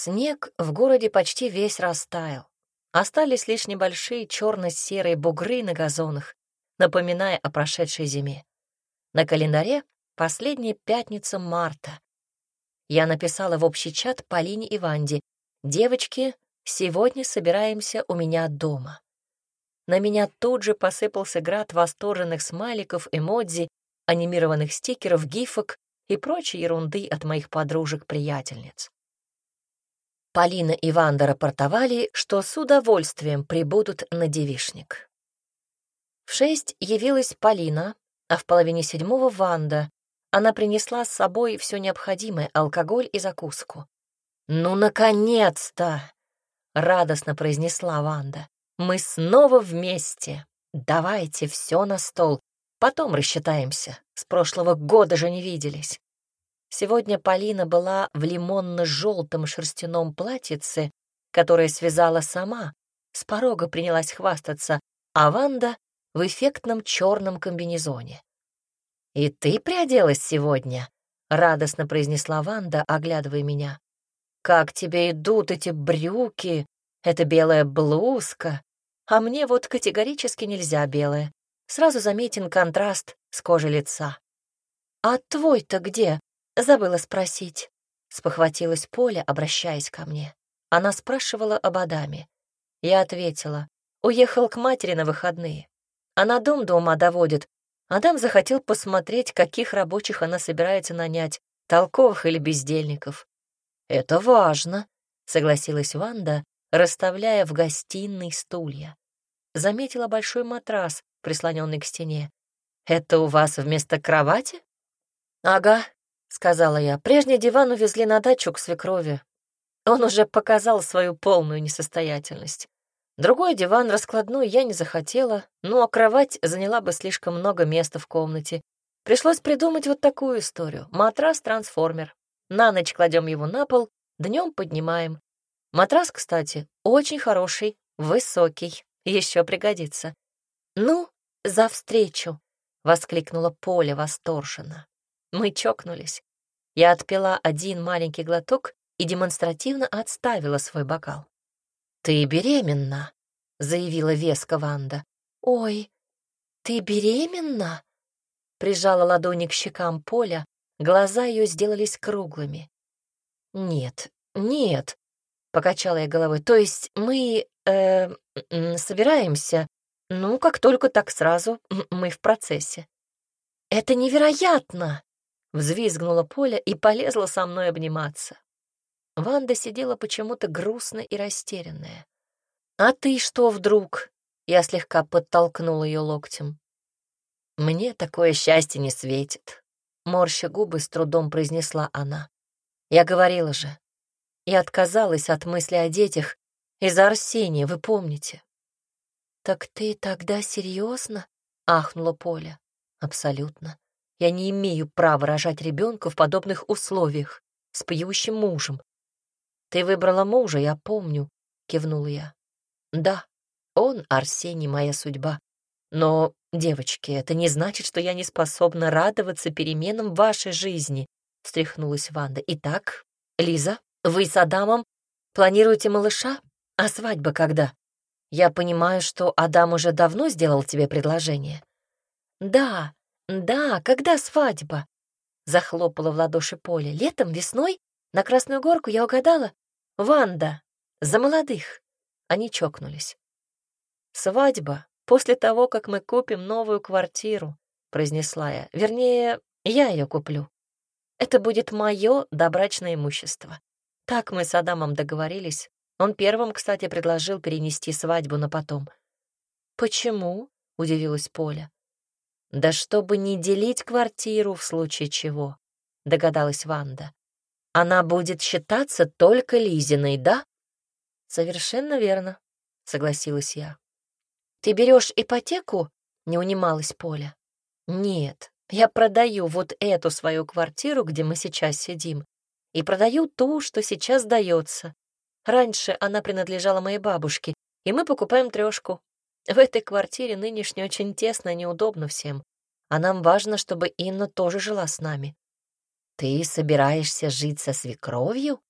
Снег в городе почти весь растаял. Остались лишь небольшие черно-серые бугры на газонах, напоминая о прошедшей зиме. На календаре последняя пятница марта. Я написала в общий чат Полине и Ванде. «Девочки, сегодня собираемся у меня дома». На меня тут же посыпался град восторженных смайликов, эмодзи, анимированных стикеров, гифок и прочей ерунды от моих подружек-приятельниц. Полина и Ванда рапортовали, что с удовольствием прибудут на девишник. В шесть явилась Полина, а в половине седьмого — Ванда. Она принесла с собой все необходимое — алкоголь и закуску. «Ну, наконец-то!» — радостно произнесла Ванда. «Мы снова вместе. Давайте все на стол. Потом рассчитаемся. С прошлого года же не виделись». Сегодня Полина была в лимонно-желтом шерстяном платьице, которое связала сама, с порога принялась хвастаться, а Ванда в эффектном черном комбинезоне. «И ты приоделась сегодня?» — радостно произнесла Ванда, оглядывая меня. «Как тебе идут эти брюки, эта белая блузка? А мне вот категорически нельзя белое. Сразу заметен контраст с кожей лица». «А твой-то где?» Забыла спросить. Спохватилась Поля, обращаясь ко мне. Она спрашивала об Адаме. Я ответила. Уехал к матери на выходные. Она дом до ума доводит. Адам захотел посмотреть, каких рабочих она собирается нанять, толковых или бездельников. «Это важно», — согласилась Ванда, расставляя в гостиной стулья. Заметила большой матрас, прислоненный к стене. «Это у вас вместо кровати?» «Ага, — сказала я. «Прежний диван увезли на дачу к свекрови. Он уже показал свою полную несостоятельность. Другой диван раскладной я не захотела, а кровать заняла бы слишком много места в комнате. Пришлось придумать вот такую историю. Матрас-трансформер. На ночь кладем его на пол, днем поднимаем. Матрас, кстати, очень хороший, высокий, еще пригодится. «Ну, за встречу!» — воскликнула Поля восторженно. Мы чокнулись. Я отпила один маленький глоток и демонстративно отставила свой бокал. «Ты беременна», — заявила веско Ванда. «Ой, ты беременна?» Прижала ладони к щекам Поля, глаза ее сделались круглыми. «Нет, нет», — покачала я головой, «то есть мы э, собираемся, ну, как только так сразу, мы в процессе». «Это невероятно!» Взвизгнула Поля и полезла со мной обниматься. Ванда сидела почему-то грустно и растерянная. «А ты что вдруг?» Я слегка подтолкнула ее локтем. «Мне такое счастье не светит», — морща губы с трудом произнесла она. «Я говорила же. Я отказалась от мысли о детях из-за Арсения, вы помните?» «Так ты тогда серьезно? ахнула Поля. «Абсолютно. Я не имею права рожать ребенка в подобных условиях с пьющим мужем. Ты выбрала мужа, я помню, кивнул я. Да, он, Арсений, моя судьба. Но, девочки, это не значит, что я не способна радоваться переменам в вашей жизни, встряхнулась Ванда. Итак, Лиза, вы с Адамом планируете малыша? А свадьба когда? Я понимаю, что Адам уже давно сделал тебе предложение. Да, «Да, когда свадьба?» — захлопала в ладоши Поля. «Летом, весной? На Красную Горку я угадала? Ванда! За молодых!» Они чокнулись. «Свадьба после того, как мы купим новую квартиру», — произнесла я. «Вернее, я ее куплю. Это будет мое добрачное имущество. Так мы с Адамом договорились. Он первым, кстати, предложил перенести свадьбу на потом». «Почему?» — удивилась Поля. «Да чтобы не делить квартиру в случае чего», — догадалась Ванда. «Она будет считаться только Лизиной, да?» «Совершенно верно», — согласилась я. «Ты берешь ипотеку?» — не унималась Поля. «Нет, я продаю вот эту свою квартиру, где мы сейчас сидим, и продаю ту, что сейчас дается. Раньше она принадлежала моей бабушке, и мы покупаем трешку. В этой квартире нынешней очень тесно и неудобно всем, а нам важно, чтобы Инна тоже жила с нами. Ты собираешься жить со свекровью?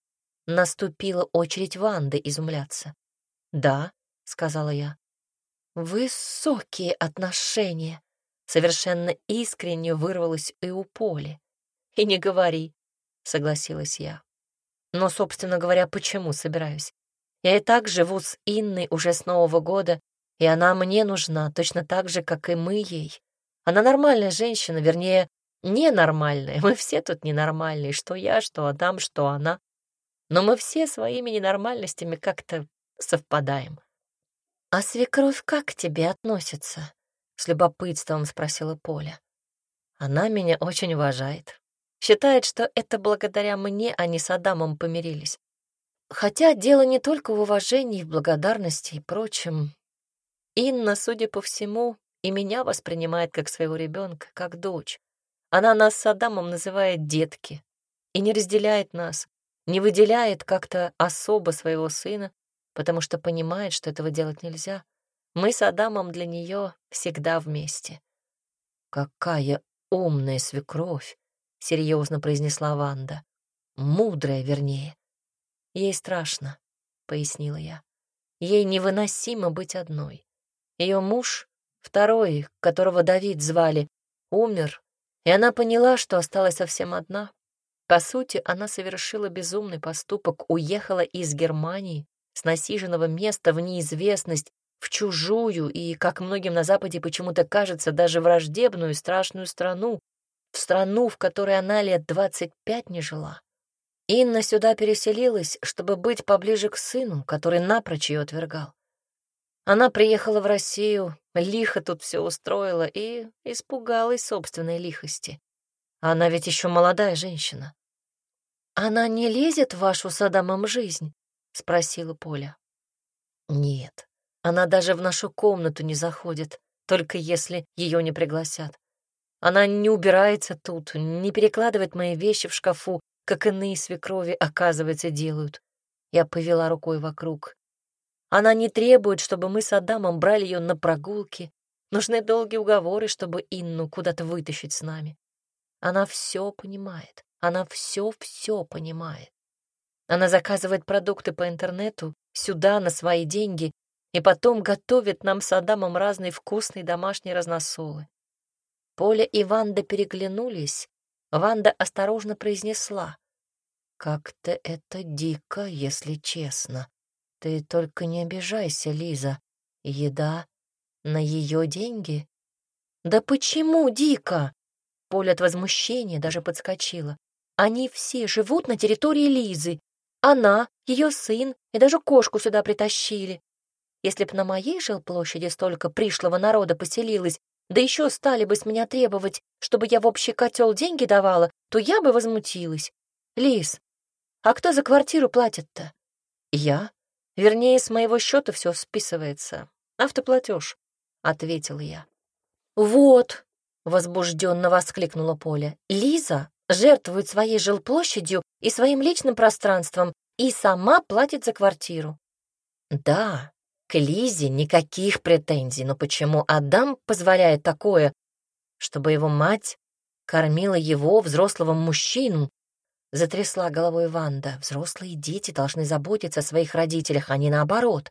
Наступила очередь Ванды изумляться. «Да», — сказала я. «Высокие отношения», — совершенно искренне вырвалось и у Поли. «И не говори», — согласилась я. «Но, собственно говоря, почему собираюсь? Я и так живу с Инной уже с Нового года, и она мне нужна точно так же, как и мы ей. Она нормальная женщина, вернее, ненормальная. Мы все тут ненормальные, что я, что Адам, что она. Но мы все своими ненормальностями как-то совпадаем. «А свекровь как к тебе относится?» — с любопытством спросила Поля. «Она меня очень уважает. Считает, что это благодаря мне они с Адамом помирились. Хотя дело не только в уважении, в благодарности и прочем. Инна, судя по всему, и меня воспринимает как своего ребенка, как дочь. Она нас с Адамом называет детки и не разделяет нас, не выделяет как-то особо своего сына, потому что понимает, что этого делать нельзя. Мы с Адамом для нее всегда вместе. «Какая умная свекровь!» — серьезно произнесла Ванда. «Мудрая, вернее». «Ей страшно», — пояснила я. «Ей невыносимо быть одной. Ее муж, второй, которого Давид звали, умер, и она поняла, что осталась совсем одна. По сути, она совершила безумный поступок, уехала из Германии, с насиженного места в неизвестность, в чужую и, как многим на Западе почему-то кажется, даже враждебную страшную страну, в страну, в которой она лет двадцать пять не жила. Инна сюда переселилась, чтобы быть поближе к сыну, который напрочь ее отвергал. Она приехала в Россию, лихо тут все устроила и испугалась собственной лихости. Она ведь еще молодая женщина. «Она не лезет в вашу с Адамом жизнь?» — спросила Поля. «Нет, она даже в нашу комнату не заходит, только если ее не пригласят. Она не убирается тут, не перекладывает мои вещи в шкафу, как иные свекрови, оказывается, делают. Я повела рукой вокруг. Она не требует, чтобы мы с Адамом брали ее на прогулки. Нужны долгие уговоры, чтобы Инну куда-то вытащить с нами. Она все понимает. Она все-все понимает. Она заказывает продукты по интернету сюда на свои деньги и потом готовит нам с Адамом разные вкусные домашние разносолы. Поля и Ванда переглянулись. Ванда осторожно произнесла. «Как-то это дико, если честно. Ты только не обижайся, Лиза. Еда на ее деньги?» «Да почему дико?» Поля от возмущения даже подскочила. Они все живут на территории Лизы. Она, ее сын и даже кошку сюда притащили. Если б на моей жилплощади столько пришлого народа поселилось, да еще стали бы с меня требовать, чтобы я в общий котел деньги давала, то я бы возмутилась. Лиз, а кто за квартиру платит-то? Я. Вернее, с моего счета все списывается. Автоплатеж, — ответила я. Вот, — возбужденно воскликнула Поля, — Лиза жертвует своей жилплощадью и своим личным пространством и сама платит за квартиру. Да, к Лизе никаких претензий, но почему Адам позволяет такое, чтобы его мать кормила его, взрослого мужчину? Затрясла головой Ванда. Взрослые дети должны заботиться о своих родителях, а не наоборот.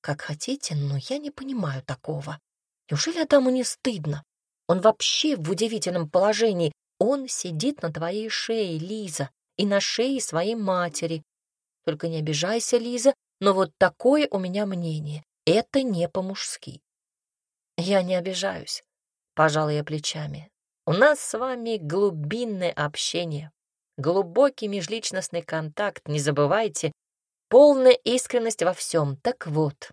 Как хотите, но я не понимаю такого. Неужели Адаму не стыдно? Он вообще в удивительном положении, он сидит на твоей шее, Лиза, и на шее своей матери. Только не обижайся, Лиза, но вот такое у меня мнение. Это не по-мужски. Я не обижаюсь, пожала я плечами. У нас с вами глубинное общение, глубокий межличностный контакт, не забывайте, полная искренность во всем. Так вот,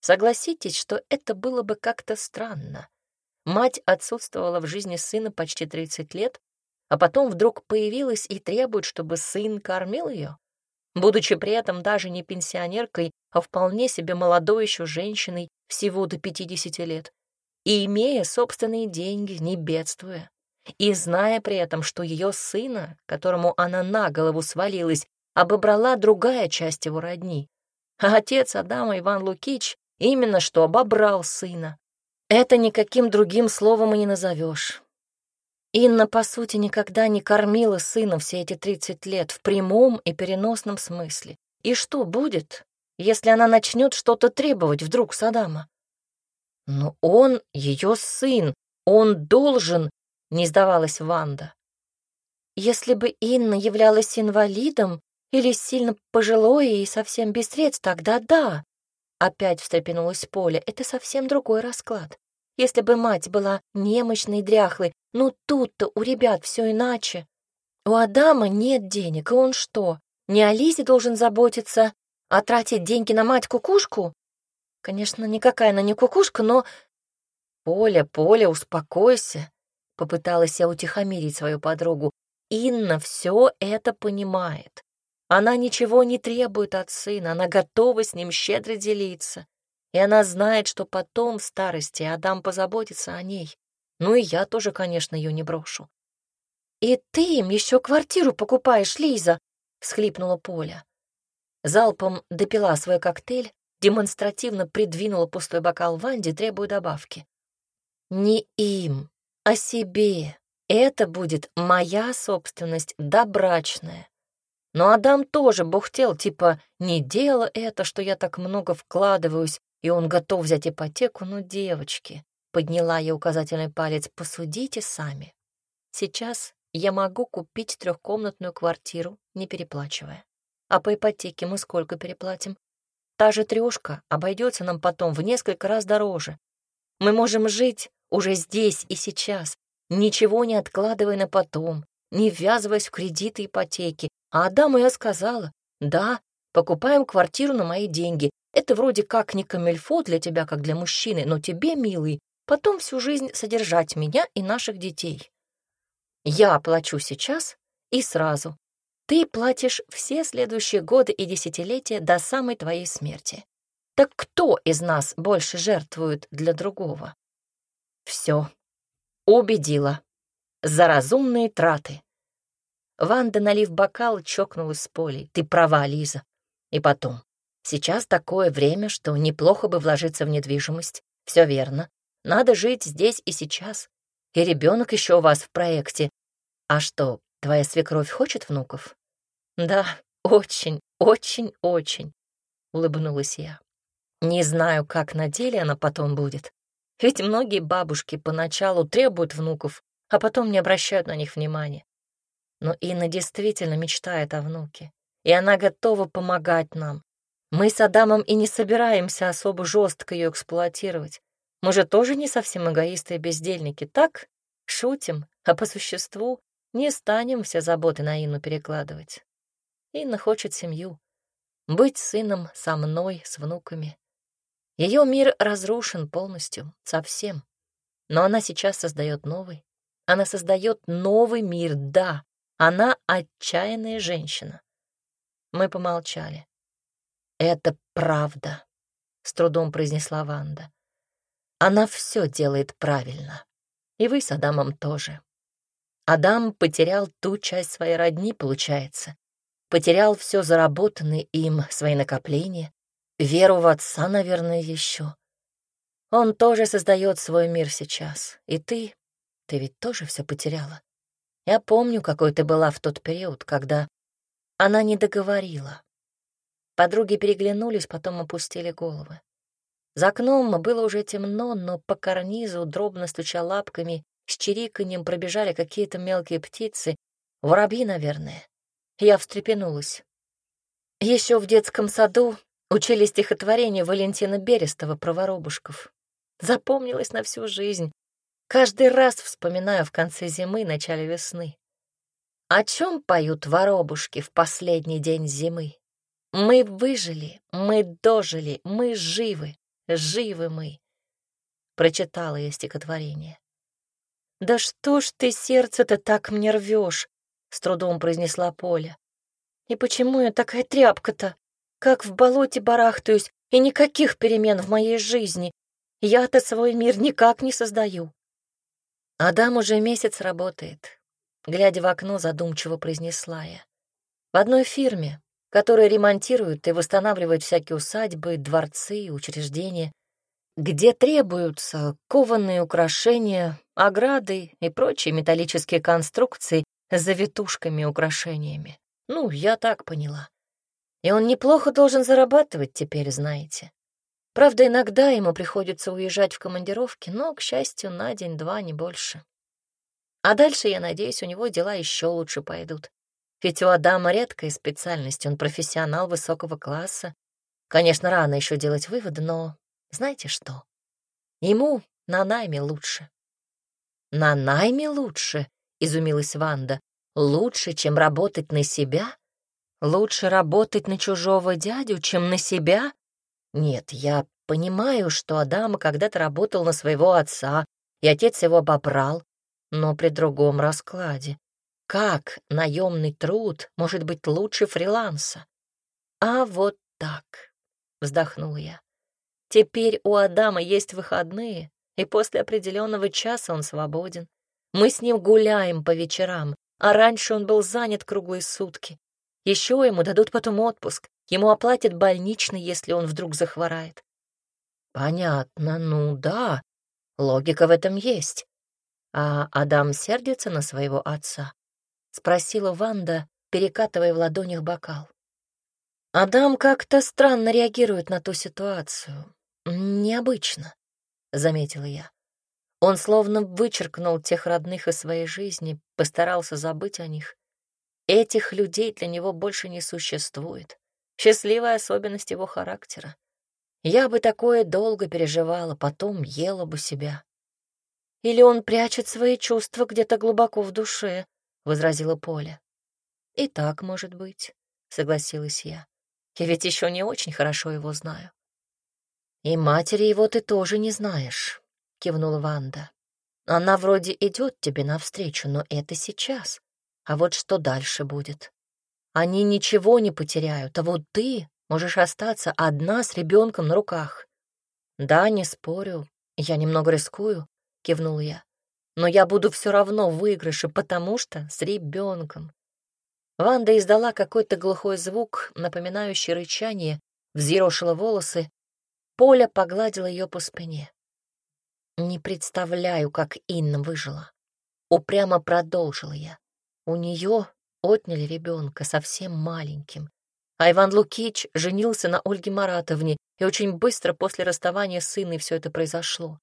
согласитесь, что это было бы как-то странно, Мать отсутствовала в жизни сына почти 30 лет, а потом вдруг появилась и требует, чтобы сын кормил ее, будучи при этом даже не пенсионеркой, а вполне себе молодой еще женщиной всего до 50 лет, и имея собственные деньги, не бедствуя, и зная при этом, что ее сына, которому она на голову свалилась, обобрала другая часть его родни. А отец Адама Иван Лукич именно что обобрал сына, это никаким другим словом и не назовешь. Инна, по сути, никогда не кормила сына все эти 30 лет в прямом и переносном смысле. И что будет, если она начнет что-то требовать вдруг с Адама? Но он ее сын, он должен, не сдавалась Ванда. Если бы Инна являлась инвалидом или сильно пожилой и совсем без средств, тогда да. Опять встрепенулась Поля. Это совсем другой расклад. Если бы мать была немощной и дряхлой, ну тут-то у ребят все иначе. У Адама нет денег, и он что, не о Лизе должен заботиться, а тратить деньги на мать-кукушку? Конечно, никакая она не кукушка, но... Поля, Поля, успокойся. Попыталась я утихомирить свою подругу. Инна все это понимает. Она ничего не требует от сына, она готова с ним щедро делиться. И она знает, что потом, в старости, Адам позаботится о ней. Ну и я тоже, конечно, ее не брошу. «И ты им еще квартиру покупаешь, Лиза!» — всхлипнула Поля. Залпом допила свой коктейль, демонстративно придвинула пустой бокал Ванде, требуя добавки. «Не им, а себе. Это будет моя собственность добрачная. Но Адам тоже бухтел, типа, не дело это, что я так много вкладываюсь, и он готов взять ипотеку, ну, девочки. Подняла я указательный палец. Посудите сами. Сейчас я могу купить трехкомнатную квартиру, не переплачивая. А по ипотеке мы сколько переплатим? Та же трешка обойдется нам потом в несколько раз дороже. Мы можем жить уже здесь и сейчас, ничего не откладывая на потом, не ввязываясь в кредиты и ипотеки. А Адаму я сказала, да, покупаем квартиру на мои деньги. Это вроде как не камельфо для тебя, как для мужчины, но тебе, милый, потом всю жизнь содержать меня и наших детей. Я оплачу сейчас и сразу. Ты платишь все следующие годы и десятилетия до самой твоей смерти. Так кто из нас больше жертвует для другого? Все. Убедила. За разумные траты. Ванда, налив бокал, чокнулась с Полей. Ты права, Лиза. И потом. Сейчас такое время, что неплохо бы вложиться в недвижимость. Все верно. Надо жить здесь и сейчас. И ребенок еще у вас в проекте. А что, твоя свекровь хочет внуков? Да, очень, очень, очень, улыбнулась я. Не знаю, как на деле она потом будет. Ведь многие бабушки поначалу требуют внуков, а потом не обращают на них внимания. Но Инна действительно мечтает о внуке, и она готова помогать нам. Мы с Адамом и не собираемся особо жестко ее эксплуатировать. Мы же тоже не совсем эгоисты и бездельники, так? Шутим, а по существу не станем все заботы на Инну перекладывать. Инна хочет семью. Быть сыном со мной, с внуками. Ее мир разрушен полностью, совсем. Но она сейчас создает новый. Она создает новый мир, да. Она отчаянная женщина. Мы помолчали. «Это правда», — с трудом произнесла Ванда. Она все делает правильно. И вы с Адамом тоже. Адам потерял ту часть своей родни, получается. Потерял все заработанное им, свои накопления. Веру в отца, наверное, еще. Он тоже создает свой мир сейчас. И ты, ты ведь тоже все потеряла. Я помню, какой ты была в тот период, когда она не договорила. Подруги переглянулись, потом опустили головы. За окном было уже темно, но по карнизу, дробно стуча лапками, с чириканьем пробежали какие-то мелкие птицы, воробьи, наверное. Я встрепенулась. Еще в детском саду учили стихотворение Валентина Берестова про воробушков. Запомнилось на всю жизнь. Каждый раз вспоминаю в конце зимы, начале весны. О чем поют воробушки в последний день зимы? Мы выжили, мы дожили, мы живы живы мы. Прочитала я стихотворение. «Да что ж ты сердце-то так мне рвешь?» — с трудом произнесла Поля. «И почему я такая тряпка-то? Как в болоте барахтаюсь, и никаких перемен в моей жизни. Я-то свой мир никак не создаю». Адам уже месяц работает. Глядя в окно, задумчиво произнесла я. В одной фирме, которая ремонтирует и восстанавливает всякие усадьбы, дворцы и учреждения. где требуются кованые украшения, ограды и прочие металлические конструкции с завитушками-украшениями. Ну, я так поняла. И он неплохо должен зарабатывать теперь, знаете. Правда, иногда ему приходится уезжать в командировки, но, к счастью, на день-два, не больше. А дальше, я надеюсь, у него дела еще лучше пойдут. Ведь у Адама редкая специальность, он профессионал высокого класса. Конечно, рано еще делать выводы, но знаете что? Ему на найме лучше. На найме лучше, изумилась Ванда. Лучше, чем работать на себя? Лучше работать на чужого дядю, чем на себя? Нет, я понимаю, что Адам когда-то работал на своего отца, и отец его обобрал, но при другом раскладе. Как наемный труд может быть лучше фриланса? А вот так, вздохнул я. Теперь у Адама есть выходные, и после определенного часа он свободен. Мы с ним гуляем по вечерам, а раньше он был занят круглые сутки. Еще ему дадут потом отпуск, ему оплатят больничный, если он вдруг захворает. Понятно, ну да, логика в этом есть. А Адам сердится на своего отца? спросила Ванда, перекатывая в ладонях бокал. Адам как-то странно реагирует на ту ситуацию. Необычно, заметила я. Он словно вычеркнул тех родных из своей жизни, постарался забыть о них. Этих людей для него больше не существует. Счастливая особенность его характера. Я бы такое долго переживала, потом ела бы себя. Или он прячет свои чувства где-то глубоко в душе, возразила Поля. И так может быть, согласилась я. Я ведь еще не очень хорошо его знаю. И матери его ты тоже не знаешь, кивнула Ванда. Она вроде идет тебе навстречу, но это сейчас. А вот что дальше будет? Они ничего не потеряют, а вот ты можешь остаться одна с ребенком на руках. Да, не спорю, я немного рискую, кивнул я но я буду все равно в выигрыше, потому что с ребенком. Ванда издала какой-то глухой звук, напоминающий рычание, взъерошила волосы. Поля погладила ее по спине. Не представляю, как Инна выжила. Упрямо продолжила я. У нее отняли ребенка совсем маленьким. А Иван Лукич женился на Ольге Маратовне, и очень быстро после расставания с сыном все это произошло.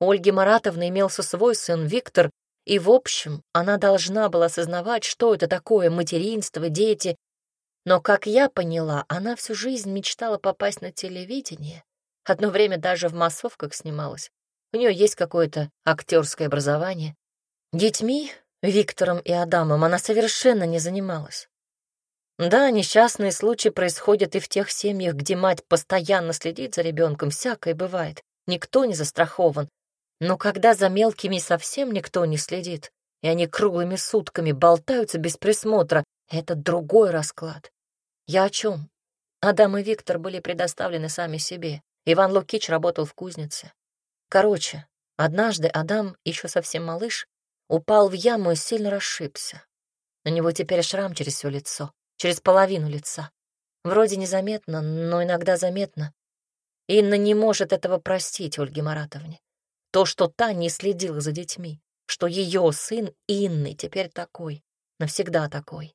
У Ольги Маратовны имелся свой сын Виктор, и, в общем, она должна была осознавать, что это такое материнство, дети. Но, как я поняла, она всю жизнь мечтала попасть на телевидение. Одно время даже в массовках снималась. У нее есть какое-то актерское образование. Детьми, Виктором и Адамом, она совершенно не занималась. Да, несчастные случаи происходят и в тех семьях, где мать постоянно следит за ребенком, всякое бывает. Никто не застрахован. Но когда за мелкими совсем никто не следит, и они круглыми сутками болтаются без присмотра, это другой расклад. Я о чем? Адам и Виктор были предоставлены сами себе. Иван Лукич работал в кузнице. Короче, однажды Адам, еще совсем малыш, упал в яму и сильно расшибся. У него теперь шрам через все лицо, через половину лица. Вроде незаметно, но иногда заметно. Инна не может этого простить Ольге Маратовне. То, что та не следила за детьми, что ее сын Инны теперь такой, навсегда такой.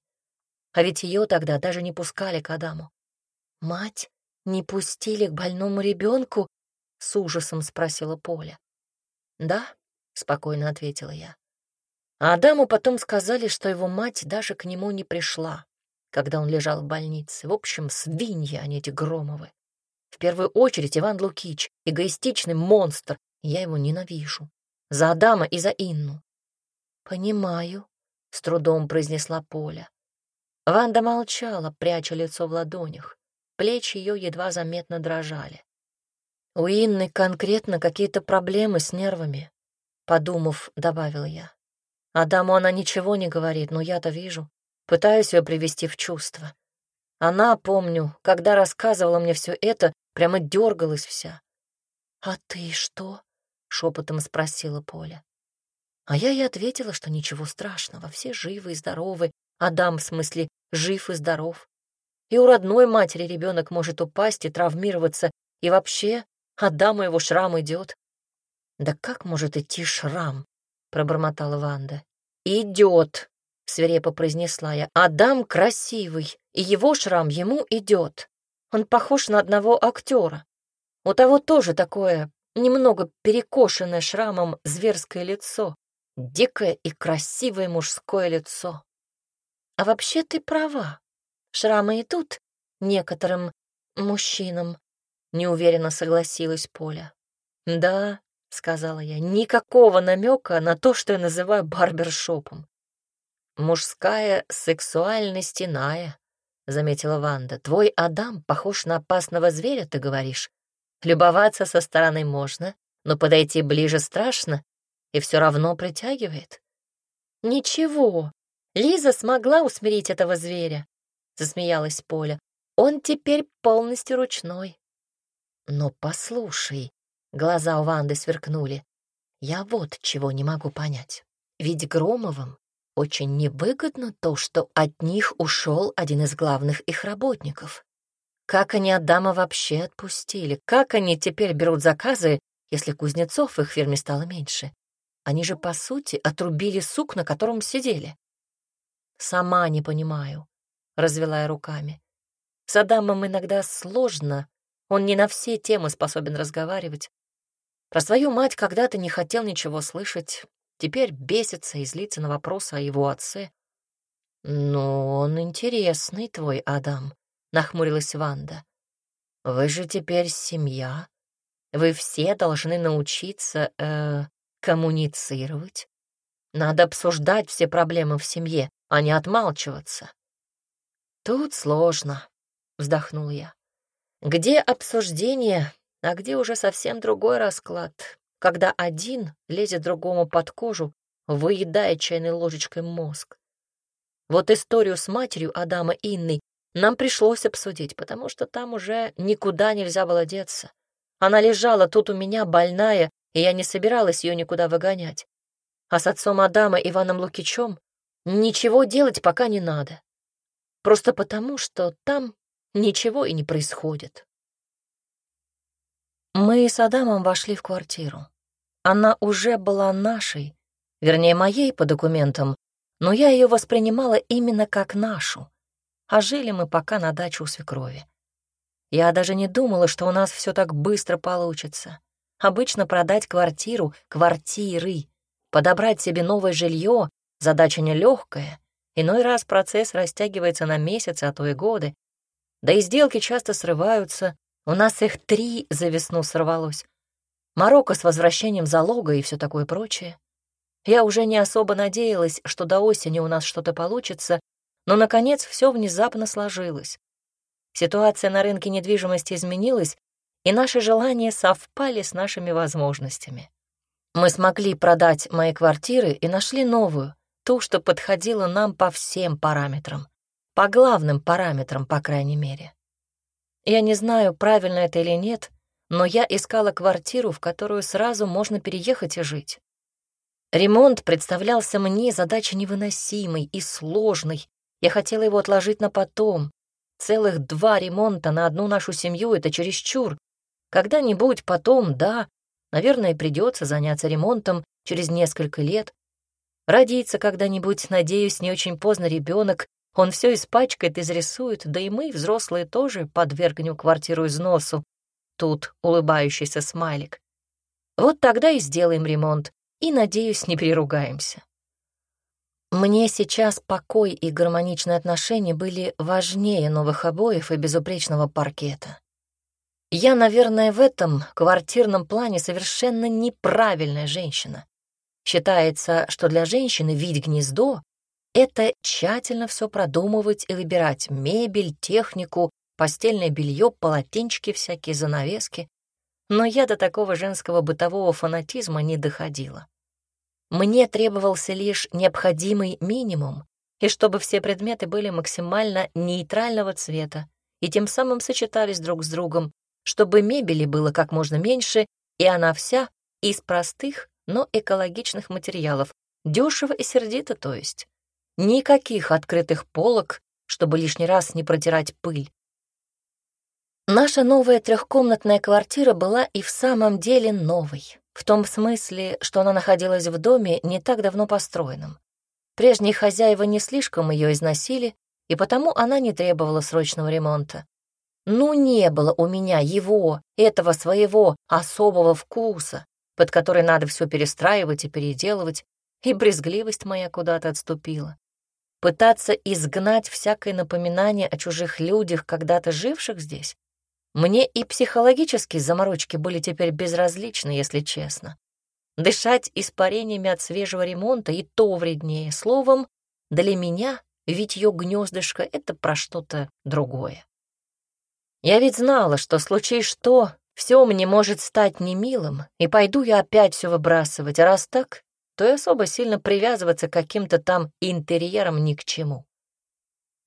А ведь ее тогда даже не пускали к Адаму. «Мать не пустили к больному ребенку?» — с ужасом спросила Поля. «Да», — спокойно ответила я. А Адаму потом сказали, что его мать даже к нему не пришла, когда он лежал в больнице. В общем, свиньи они эти Громовы. В первую очередь Иван Лукич, эгоистичный монстр, я его ненавижу. За Адама и за Инну. «Понимаю», — с трудом произнесла Поля. Ванда молчала, пряча лицо в ладонях. Плечи ее едва заметно дрожали. «У Инны конкретно какие-то проблемы с нервами», — подумав, добавил я. «Адаму она ничего не говорит, но я-то вижу. Пытаюсь ее привести в чувство. Она, помню, когда рассказывала мне все это, прямо дергалась вся. «А ты что?» шепотом спросила Поля. А я ей ответила, что ничего страшного, все живы и здоровы. Адам, в смысле, жив и здоров. И у родной матери ребенок может упасть и травмироваться, и вообще Адаму его шрам идет. Да как может идти шрам? Пробормотала Ванда. Идет, свирепо произнесла я. Адам красивый, и его шрам ему идет. Он похож на одного актера. У того тоже такое немного перекошенное шрамом зверское лицо. Дикое и красивое мужское лицо. А вообще ты права. Шрамы идут некоторым мужчинам, неуверенно согласилась Поля. Да, сказала я, никакого намека на то, что я называю барбершопом. Мужская сексуальность иная, заметила Ванда. Твой Адам похож на опасного зверя, ты говоришь. Любоваться со стороны можно, но подойти ближе страшно и все равно притягивает. Ничего, Лиза смогла усмирить этого зверя, засмеялась Поля. Он теперь полностью ручной. Но послушай, глаза у Ванды сверкнули. Я вот чего не могу понять. Ведь Громовым очень невыгодно то, что от них ушел один из главных их работников. Как они Адама вообще отпустили? Как они теперь берут заказы, если кузнецов в их фирме стало меньше? Они же, по сути, отрубили сук, на котором сидели. Сама не понимаю, — развела я руками. С Адамом иногда сложно, он не на все темы способен разговаривать. Про свою мать когда-то не хотел ничего слышать, теперь бесится и злится на вопросы о его отце. «Но он интересный, твой Адам», — нахмурилась Ванда. «Вы же теперь семья. Вы все должны научиться э, коммуницировать. Надо обсуждать все проблемы в семье, а не отмалчиваться». «Тут сложно», — вздохнул я. «Где обсуждение, а где уже совсем другой расклад, когда один лезет другому под кожу, выедая чайной ложечкой мозг. Вот историю с матерью Адама Инной нам пришлось обсудить, потому что там уже никуда нельзя было деться. Она лежала тут у меня больная, и я не собиралась ее никуда выгонять. А с отцом Адама Иваном Лукичем ничего делать пока не надо. Просто потому, что там ничего и не происходит. Мы с Адамом вошли в квартиру. Она уже была нашей, вернее, моей по документам, но я ее воспринимала именно как нашу. А жили мы пока на даче у свекрови. Я даже не думала, что у нас все так быстро получится. Обычно продать квартиру, квартиры, подобрать себе новое жилье — задача нелегкая. Иной раз процесс растягивается на месяцы, а то и годы. Да и сделки часто срываются. У нас их три за весну сорвалось. Марокко с возвращением залога и все такое прочее. Я уже не особо надеялась, что до осени у нас что-то получится, но, наконец, все внезапно сложилось. Ситуация на рынке недвижимости изменилась, и наши желания совпали с нашими возможностями. Мы смогли продать мои квартиры и нашли новую, ту, что подходила нам по всем параметрам, по главным параметрам, по крайней мере. Я не знаю, правильно это или нет, но я искала квартиру, в которую сразу можно переехать и жить. Ремонт представлялся мне задачей невыносимой и сложной. Я хотела его отложить на потом. Целых два ремонта на одну нашу семью — это чересчур. Когда-нибудь потом, да, наверное, придется заняться ремонтом через несколько лет. Родится когда-нибудь, надеюсь, не очень поздно ребенок, он все испачкает, изрисует, да и мы, взрослые, тоже подвергнем квартиру износу, Тут улыбающийся смайлик. Вот тогда и сделаем ремонт, и, надеюсь, не переругаемся. Мне сейчас покой и гармоничные отношения были важнее новых обоев и безупречного паркета. Я, наверное, в этом квартирном плане совершенно неправильная женщина. Считается, что для женщины видеть гнездо — это тщательно все продумывать и выбирать мебель, технику, постельное белье, полотенчики всякие, занавески. Но я до такого женского бытового фанатизма не доходила. Мне требовался лишь необходимый минимум, и чтобы все предметы были максимально нейтрального цвета и тем самым сочетались друг с другом, чтобы мебели было как можно меньше, и она вся из простых, но экологичных материалов, дешево и сердито, то есть. Никаких открытых полок, чтобы лишний раз не протирать пыль. Наша новая трехкомнатная квартира была и в самом деле новой, в том смысле, что она находилась в доме не так давно построенном. Прежние хозяева не слишком ее износили, и потому она не требовала срочного ремонта. Ну, не было у меня его, этого своего особого вкуса, под который надо все перестраивать и переделывать, и брезгливость моя куда-то отступила. Пытаться изгнать всякое напоминание о чужих людях, когда-то живших здесь? Мне и психологические заморочки были теперь безразличны, если честно. Дышать испарениями от свежего ремонта и то вреднее. Словом, для меня ведь ее гнездышко — это про что-то другое. Я ведь знала, что случись что, все мне может стать немилым, и пойду я опять все выбрасывать, раз так, то и особо сильно привязываться к каким-то там интерьерам ни к чему.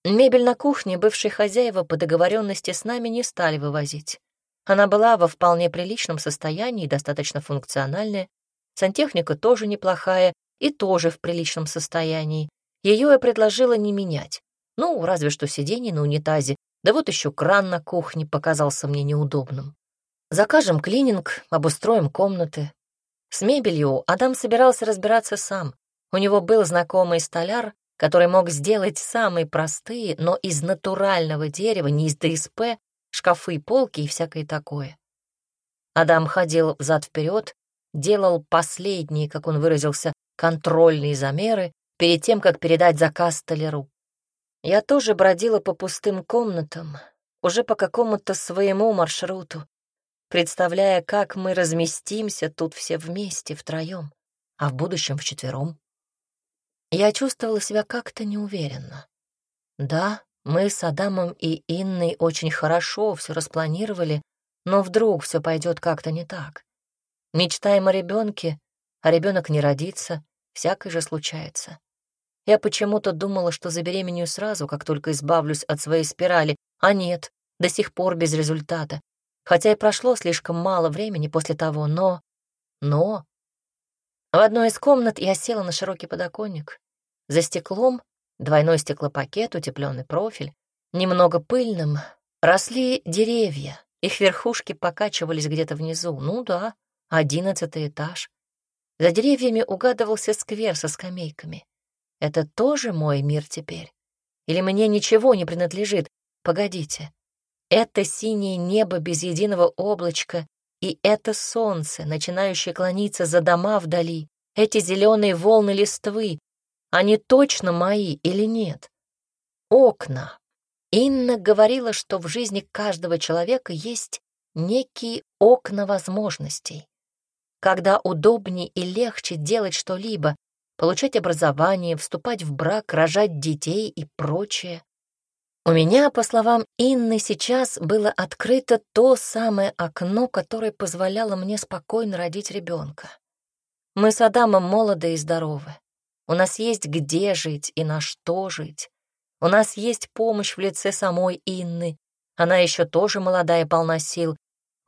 Мебель на кухне бывшие хозяева по договоренности с нами не стали вывозить. Она была во вполне приличном состоянии, достаточно функциональная. Сантехника тоже неплохая и тоже в приличном состоянии. Ее я предложила не менять. Ну, разве что сиденье на унитазе, да вот еще кран на кухне показался мне неудобным. Закажем клининг, обустроим комнаты. С мебелью Адам собирался разбираться сам. У него был знакомый столяр, который мог сделать самые простые, но из натурального дерева, не из ДСП, шкафы, полки и всякое такое. Адам ходил взад-вперед, делал последние, как он выразился, контрольные замеры перед тем, как передать заказ столяру. Я тоже бродила по пустым комнатам, уже по какому-то своему маршруту, представляя, как мы разместимся тут все вместе, втроем, а в будущем вчетвером. Я чувствовала себя как-то неуверенно. Да, мы с Адамом и Инной очень хорошо все распланировали, но вдруг все пойдет как-то не так. Мечтаем о ребенке, а ребенок не родится, всякое же случается. Я почему-то думала, что забеременею сразу, как только избавлюсь от своей спирали, а нет, до сих пор без результата. Хотя и прошло слишком мало времени после того, но... Но... В одной из комнат я села на широкий подоконник. За стеклом двойной стеклопакет, утепленный профиль. Немного пыльным росли деревья. Их верхушки покачивались где-то внизу. Ну да, одиннадцатый этаж. За деревьями угадывался сквер со скамейками. Это тоже мой мир теперь? Или мне ничего не принадлежит? Погодите. Это синее небо без единого облачка, и это солнце, начинающее клониться за дома вдали, эти зеленые волны листвы, они точно мои или нет? Окна. Инна говорила, что в жизни каждого человека есть некие окна возможностей. Когда удобнее и легче делать что-либо, получать образование, вступать в брак, рожать детей и прочее. У меня, по словам Инны, сейчас было открыто то самое окно, которое позволяло мне спокойно родить ребенка. Мы с Адамом молоды и здоровы. У нас есть где жить и на что жить. У нас есть помощь в лице самой Инны. Она еще тоже молодая и полна сил.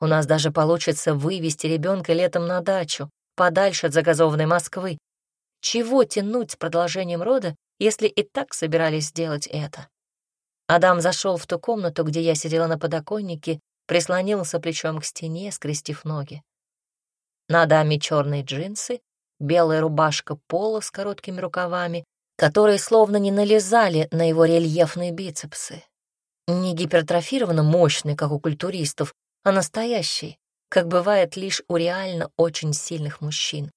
У нас даже получится вывести ребенка летом на дачу, подальше от загазованной Москвы, чего тянуть с продолжением рода, если и так собирались сделать это? Адам зашел в ту комнату, где я сидела на подоконнике, прислонился плечом к стене, скрестив ноги. На Адаме черные джинсы, белая рубашка пола с короткими рукавами, которые словно не налезали на его рельефные бицепсы. Не гипертрофированно мощный, как у культуристов, а настоящий, как бывает лишь у реально очень сильных мужчин.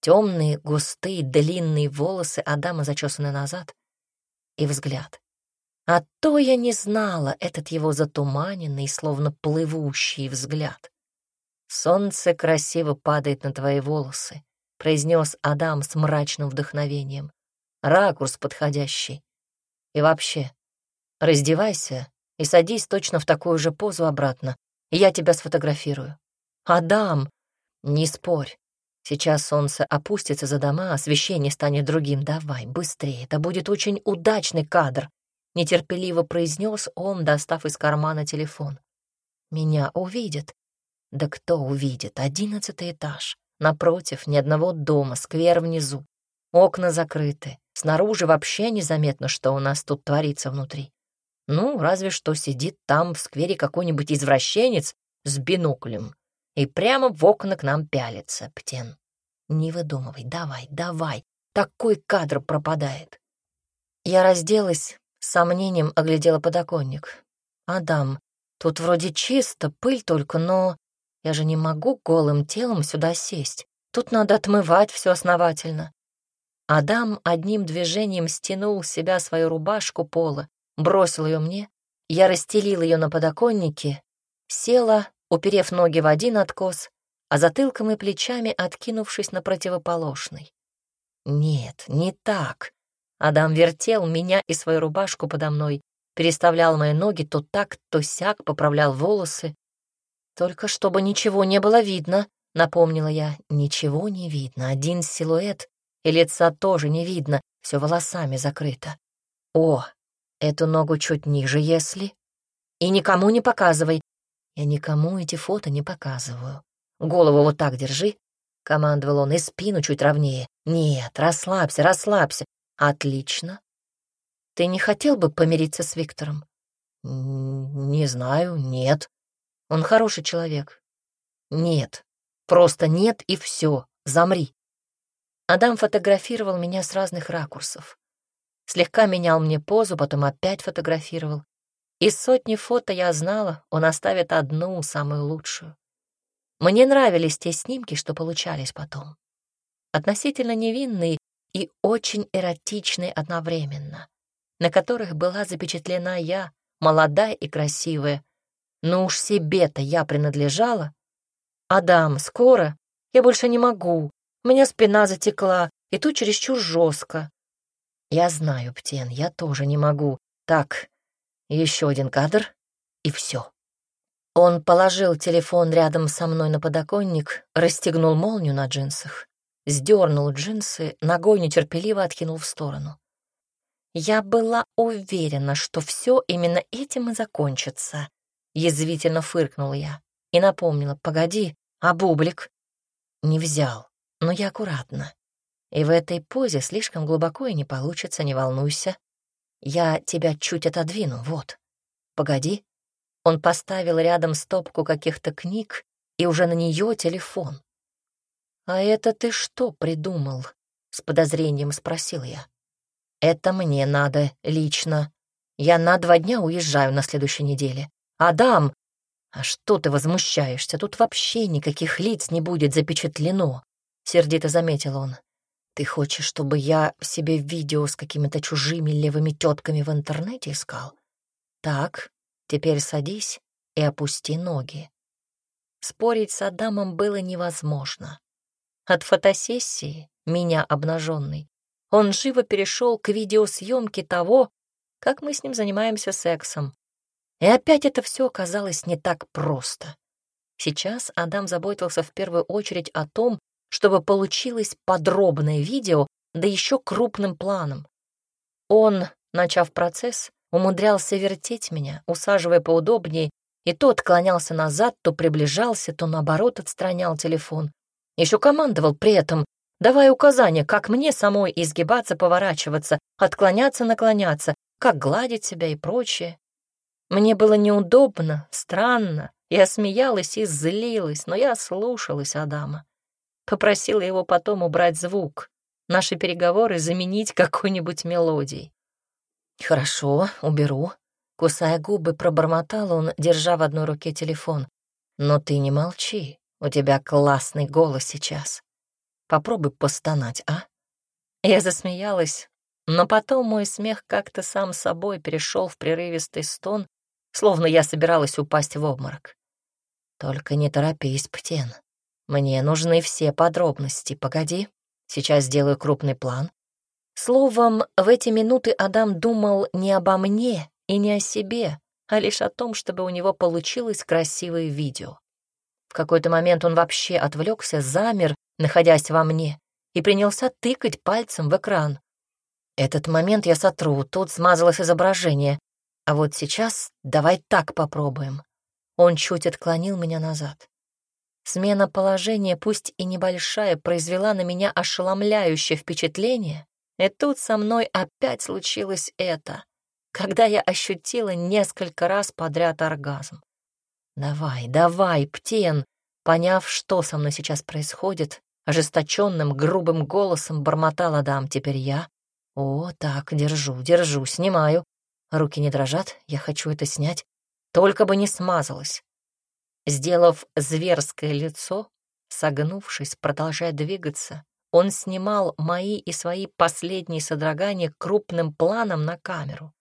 Темные, густые, длинные волосы Адама зачесаны назад. И взгляд. А то я не знала этот его затуманенный, словно плывущий взгляд. «Солнце красиво падает на твои волосы», — произнес Адам с мрачным вдохновением. «Ракурс подходящий. И вообще, раздевайся и садись точно в такую же позу обратно, и я тебя сфотографирую». «Адам, не спорь, Сейчас солнце опустится за дома, освещение станет другим. Давай, быстрее, это будет очень удачный кадр, нетерпеливо произнес он, достав из кармана телефон. Меня увидят. Да кто увидит? Одиннадцатый этаж. Напротив, ни одного дома, сквер внизу. Окна закрыты. Снаружи вообще незаметно, что у нас тут творится внутри. Ну, разве что сидит там в сквере какой-нибудь извращенец с биноклем и прямо в окна к нам пялится, Птен. Не выдумывай, давай, давай, такой кадр пропадает. Я разделась, сомнением оглядела подоконник. «Адам, тут вроде чисто, пыль только, но я же не могу голым телом сюда сесть. Тут надо отмывать все основательно». Адам одним движением стянул с себя свою рубашку пола, бросил ее мне. Я расстелила ее на подоконнике, села, уперев ноги в один откос, а затылком и плечами откинувшись на противоположный. Нет, не так. Адам вертел меня и свою рубашку подо мной, переставлял мои ноги то так, то сяк, поправлял волосы. Только чтобы ничего не было видно, напомнила я. Ничего не видно, один силуэт, и лица тоже не видно, все волосами закрыто. О, эту ногу чуть ниже, если... И никому не показывай. Я никому эти фото не показываю. Голову вот так держи, — командовал он, — и спину чуть ровнее. Нет, расслабься, расслабься. Отлично. Ты не хотел бы помириться с Виктором? Не знаю, нет. Он хороший человек. Нет. Просто нет и все. Замри. Адам фотографировал меня с разных ракурсов. Слегка менял мне позу, потом опять фотографировал. Из сотни фото я знала, он оставит одну, самую лучшую. Мне нравились те снимки, что получались потом. Относительно невинные и очень эротичные одновременно, на которых была запечатлена я, молодая и красивая. Но уж себе-то я принадлежала. «Адам, скоро? Я больше не могу. У меня спина затекла, и тут чересчур жестко». «Я знаю, Птен, я тоже не могу. Так, еще один кадр, и все». Он положил телефон рядом со мной на подоконник, расстегнул молнию на джинсах сдернул джинсы, ногой нетерпеливо откинул в сторону. Я была уверена, что все именно этим и закончится. Язвительно фыркнула я и напомнила, погоди, а бублик? Не взял, но я аккуратно. И в этой позе слишком глубоко и не получится, не волнуйся. Я тебя чуть отодвину, вот. Погоди. Он поставил рядом стопку каких-то книг и уже на нее телефон. «А это ты что придумал?» — с подозрением спросил я. «Это мне надо лично. Я на два дня уезжаю на следующей неделе. Адам, а что ты возмущаешься? Тут вообще никаких лиц не будет запечатлено», — сердито заметил он. «Ты хочешь, чтобы я себе видео с какими-то чужими левыми тетками в интернете искал? Так, теперь садись и опусти ноги». Спорить с Адамом было невозможно. От фотосессии, меня обнаженный, он живо перешел к видеосъемке того, как мы с ним занимаемся сексом. И опять это все оказалось не так просто. Сейчас Адам заботился в первую очередь о том, чтобы получилось подробное видео, да еще крупным планом. Он, начав процесс, умудрялся вертеть меня, усаживая поудобнее, и то отклонялся назад, то приближался, то наоборот отстранял телефон. Еще командовал при этом, давая указания, как мне самой изгибаться, поворачиваться, отклоняться, наклоняться, как гладить себя и прочее. Мне было неудобно, странно, я смеялась и злилась, но я слушалась Адама. Попросила его потом убрать звук, наши переговоры заменить какой-нибудь мелодией. «Хорошо, уберу», — кусая губы, пробормотал он, держа в одной руке телефон. «Но ты не молчи. У тебя классный голос сейчас. Попробуй постонать, а?» Я засмеялась, но потом мой смех как-то сам собой перешел в прерывистый стон, словно я собиралась упасть в обморок. «Только не торопись, Птен. Мне нужны все подробности. Погоди, сейчас сделаю крупный план». Словом, в эти минуты Адам думал не обо мне и не о себе, а лишь о том, чтобы у него получилось красивое видео какой-то момент он вообще отвлекся, замер, находясь во мне, и принялся тыкать пальцем в экран. Этот момент я сотру, тут смазалось изображение. А вот сейчас давай так попробуем. Он чуть отклонил меня назад. Смена положения, пусть и небольшая, произвела на меня ошеломляющее впечатление, и тут со мной опять случилось это. когда я ощутила несколько раз подряд оргазм. «Давай, давай, Птен!» Поняв, что со мной сейчас происходит, ожесточенным, грубым голосом бормотал Адам. «Теперь я?» «О, так, держу, держу, снимаю. Руки не дрожат, я хочу это снять. Только бы не смазалось». Сделав зверское лицо, согнувшись, продолжая двигаться, он снимал мои и свои последние содрогания крупным планом на камеру.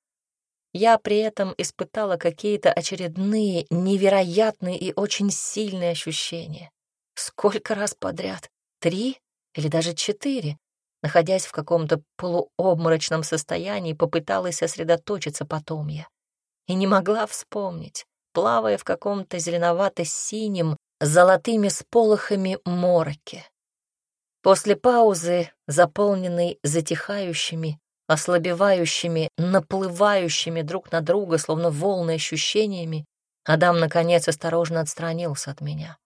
Я при этом испытала какие-то очередные невероятные и очень сильные ощущения. Сколько раз подряд? Три или даже четыре? Находясь в каком-то полуобморочном состоянии, попыталась сосредоточиться потом я. И не могла вспомнить, плавая в каком-то зеленовато-синем, золотыми сполохами мороке. После паузы, заполненной затихающими, ослабевающими, наплывающими друг на друга, словно волны ощущениями, Адам, наконец, осторожно отстранился от меня,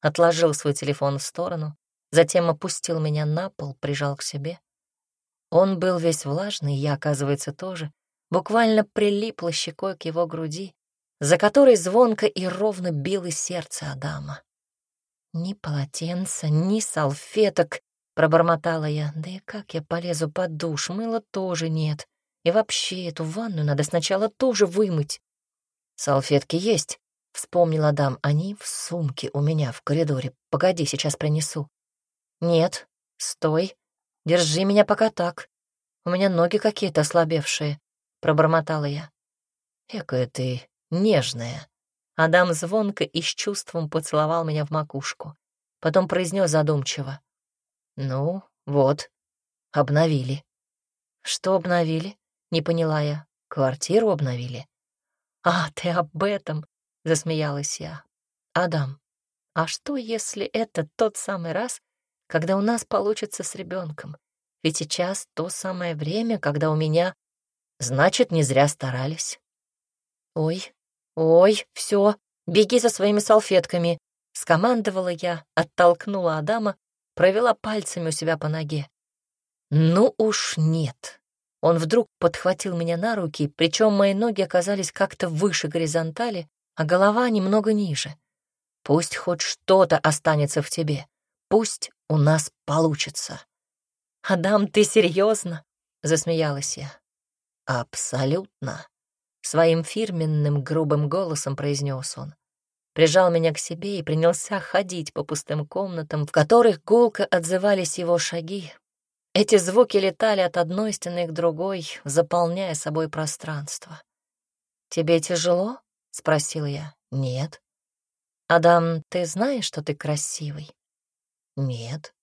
отложил свой телефон в сторону, затем опустил меня на пол, прижал к себе. Он был весь влажный, я, оказывается, тоже, буквально прилипла щекой к его груди, за которой звонко и ровно било сердце Адама. Ни полотенца, ни салфеток, Пробормотала я. Да и как я полезу под душ? Мыла тоже нет. И вообще эту ванну надо сначала тоже вымыть. Салфетки есть, вспомнила дам. Они в сумке у меня в коридоре. Погоди, сейчас принесу. Нет, стой. Держи меня пока так. У меня ноги какие-то ослабевшие, пробормотала я. Экая ты нежная. Адам звонко и с чувством поцеловал меня в макушку. Потом произнес задумчиво. Ну, вот, обновили. Что обновили? Не поняла я. Квартиру обновили. А, ты об этом, засмеялась я. Адам, а что, если это тот самый раз, когда у нас получится с ребенком? Ведь сейчас то самое время, когда у меня... Значит, не зря старались. Ой, ой, все, беги за своими салфетками, скомандовала я, оттолкнула Адама провела пальцами у себя по ноге. Ну уж нет. Он вдруг подхватил меня на руки, причем мои ноги оказались как-то выше горизонтали, а голова немного ниже. Пусть хоть что-то останется в тебе. Пусть у нас получится. «Адам, ты серьезно? засмеялась я. «Абсолютно», — своим фирменным грубым голосом произнес он прижал меня к себе и принялся ходить по пустым комнатам, в которых гулко отзывались его шаги. Эти звуки летали от одной стены к другой, заполняя собой пространство. «Тебе тяжело?» — спросил я. «Нет». «Адам, ты знаешь, что ты красивый?» «Нет».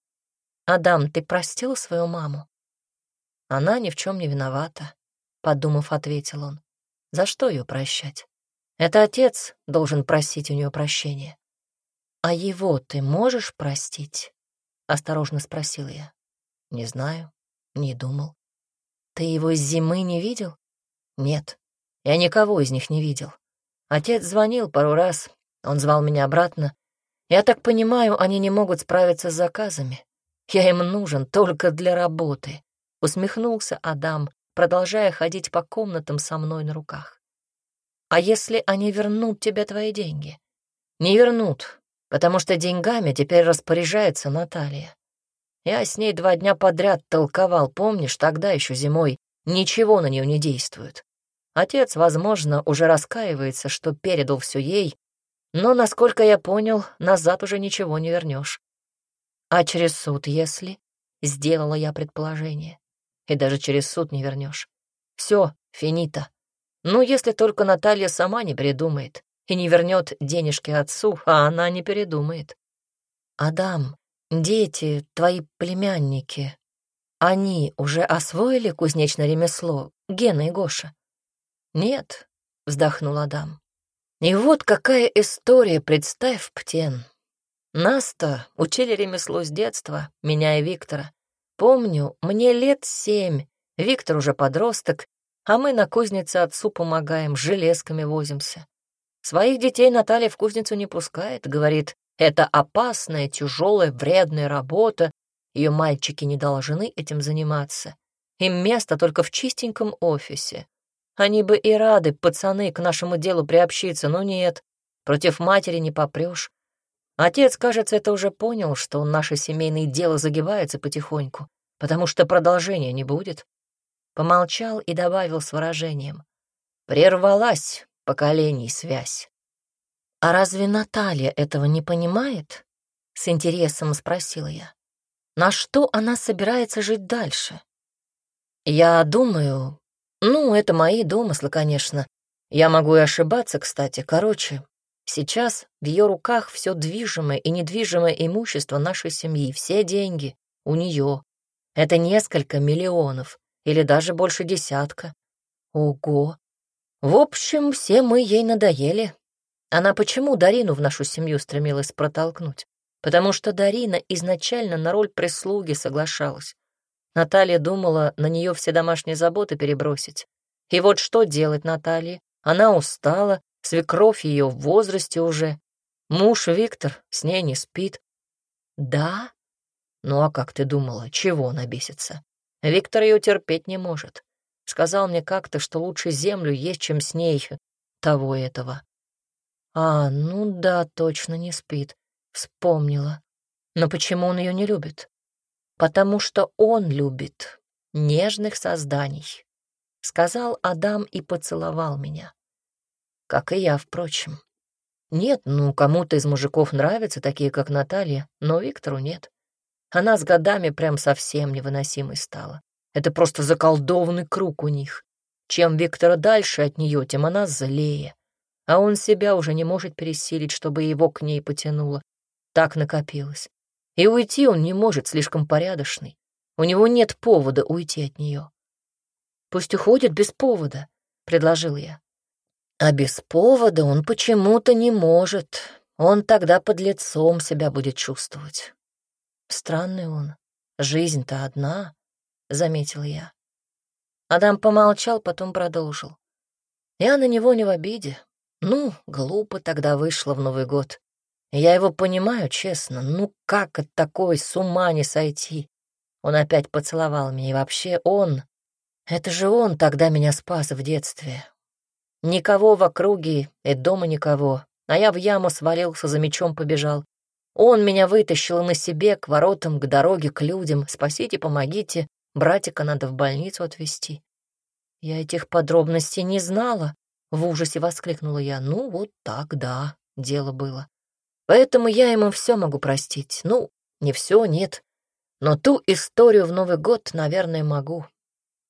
«Адам, ты простил свою маму?» «Она ни в чем не виновата», — подумав, ответил он. «За что ее прощать?» Это отец должен просить у нее прощения. «А его ты можешь простить?» — осторожно спросил я. «Не знаю, не думал». «Ты его с зимы не видел?» «Нет, я никого из них не видел. Отец звонил пару раз, он звал меня обратно. Я так понимаю, они не могут справиться с заказами. Я им нужен только для работы», — усмехнулся Адам, продолжая ходить по комнатам со мной на руках. А если они вернут тебе твои деньги? Не вернут, потому что деньгами теперь распоряжается Наталья. Я с ней два дня подряд толковал, помнишь, тогда еще зимой. Ничего на нее не действует. Отец, возможно, уже раскаивается, что передал все ей, но, насколько я понял, назад уже ничего не вернешь. А через суд, если... Сделала я предположение. И даже через суд не вернешь. Все, финита. Ну, если только Наталья сама не передумает и не вернет денежки отцу, а она не передумает. Адам, дети, твои племянники, они уже освоили кузнечное ремесло, Гена и Гоша? Нет, вздохнул Адам. И вот какая история, представь, Птен. Нас-то учили ремесло с детства, меня и Виктора. Помню, мне лет семь, Виктор уже подросток, а мы на кузнице отцу помогаем, железками возимся. Своих детей Наталья в кузницу не пускает, говорит, это опасная, тяжелая, вредная работа, ее мальчики не должны этим заниматься. Им место только в чистеньком офисе. Они бы и рады, пацаны, к нашему делу приобщиться, но нет, против матери не попрешь. Отец, кажется, это уже понял, что наше семейное дело загибается потихоньку, потому что продолжения не будет. Помолчал и добавил с выражением. Прервалась поколений связь. «А разве Наталья этого не понимает?» — с интересом спросила я. «На что она собирается жить дальше?» «Я думаю... Ну, это мои домыслы, конечно. Я могу и ошибаться, кстати. Короче, сейчас в ее руках все движимое и недвижимое имущество нашей семьи, все деньги у нее. Это несколько миллионов или даже больше десятка. Ого! В общем, все мы ей надоели. Она почему Дарину в нашу семью стремилась протолкнуть? Потому что Дарина изначально на роль прислуги соглашалась. Наталья думала на нее все домашние заботы перебросить. И вот что делать Наталье? Она устала, свекровь ее в возрасте уже. Муж Виктор с ней не спит. Да? Ну а как ты думала, чего она бесится? Виктор ее терпеть не может. Сказал мне как-то, что лучше землю есть, чем с ней того этого. А, ну да, точно не спит. Вспомнила. Но почему он ее не любит? потому что он любит нежных созданий», — сказал Адам и поцеловал меня. Как и я, впрочем. Нет, ну, кому-то из мужиков нравятся такие, как Наталья, но Виктору нет. Она с годами прям совсем невыносимой стала. Это просто заколдованный круг у них. Чем Виктора дальше от нее, тем она злее. А он себя уже не может пересилить, чтобы его к ней потянуло. Так накопилось. И уйти он не может, слишком порядочный. У него нет повода уйти от нее. «Пусть уходит без повода», — предложил я. «А без повода он почему-то не может. Он тогда под лицом себя будет чувствовать». «Странный он. Жизнь-то одна», — заметил я. Адам помолчал, потом продолжил. «Я на него не в обиде. Ну, глупо тогда вышло в Новый год. Я его понимаю, честно. Ну как от такой с ума не сойти? Он опять поцеловал меня, и вообще он... Это же он тогда меня спас в детстве. Никого в округе и дома никого, а я в яму свалился, за мечом побежал. Он меня вытащил на себе к воротам, к дороге, к людям. Спасите, помогите, братика надо в больницу отвезти. Я этих подробностей не знала, в ужасе воскликнула я. Ну, вот так, да, дело было. Поэтому я ему все могу простить. Ну, не все, нет. Но ту историю в Новый год, наверное, могу.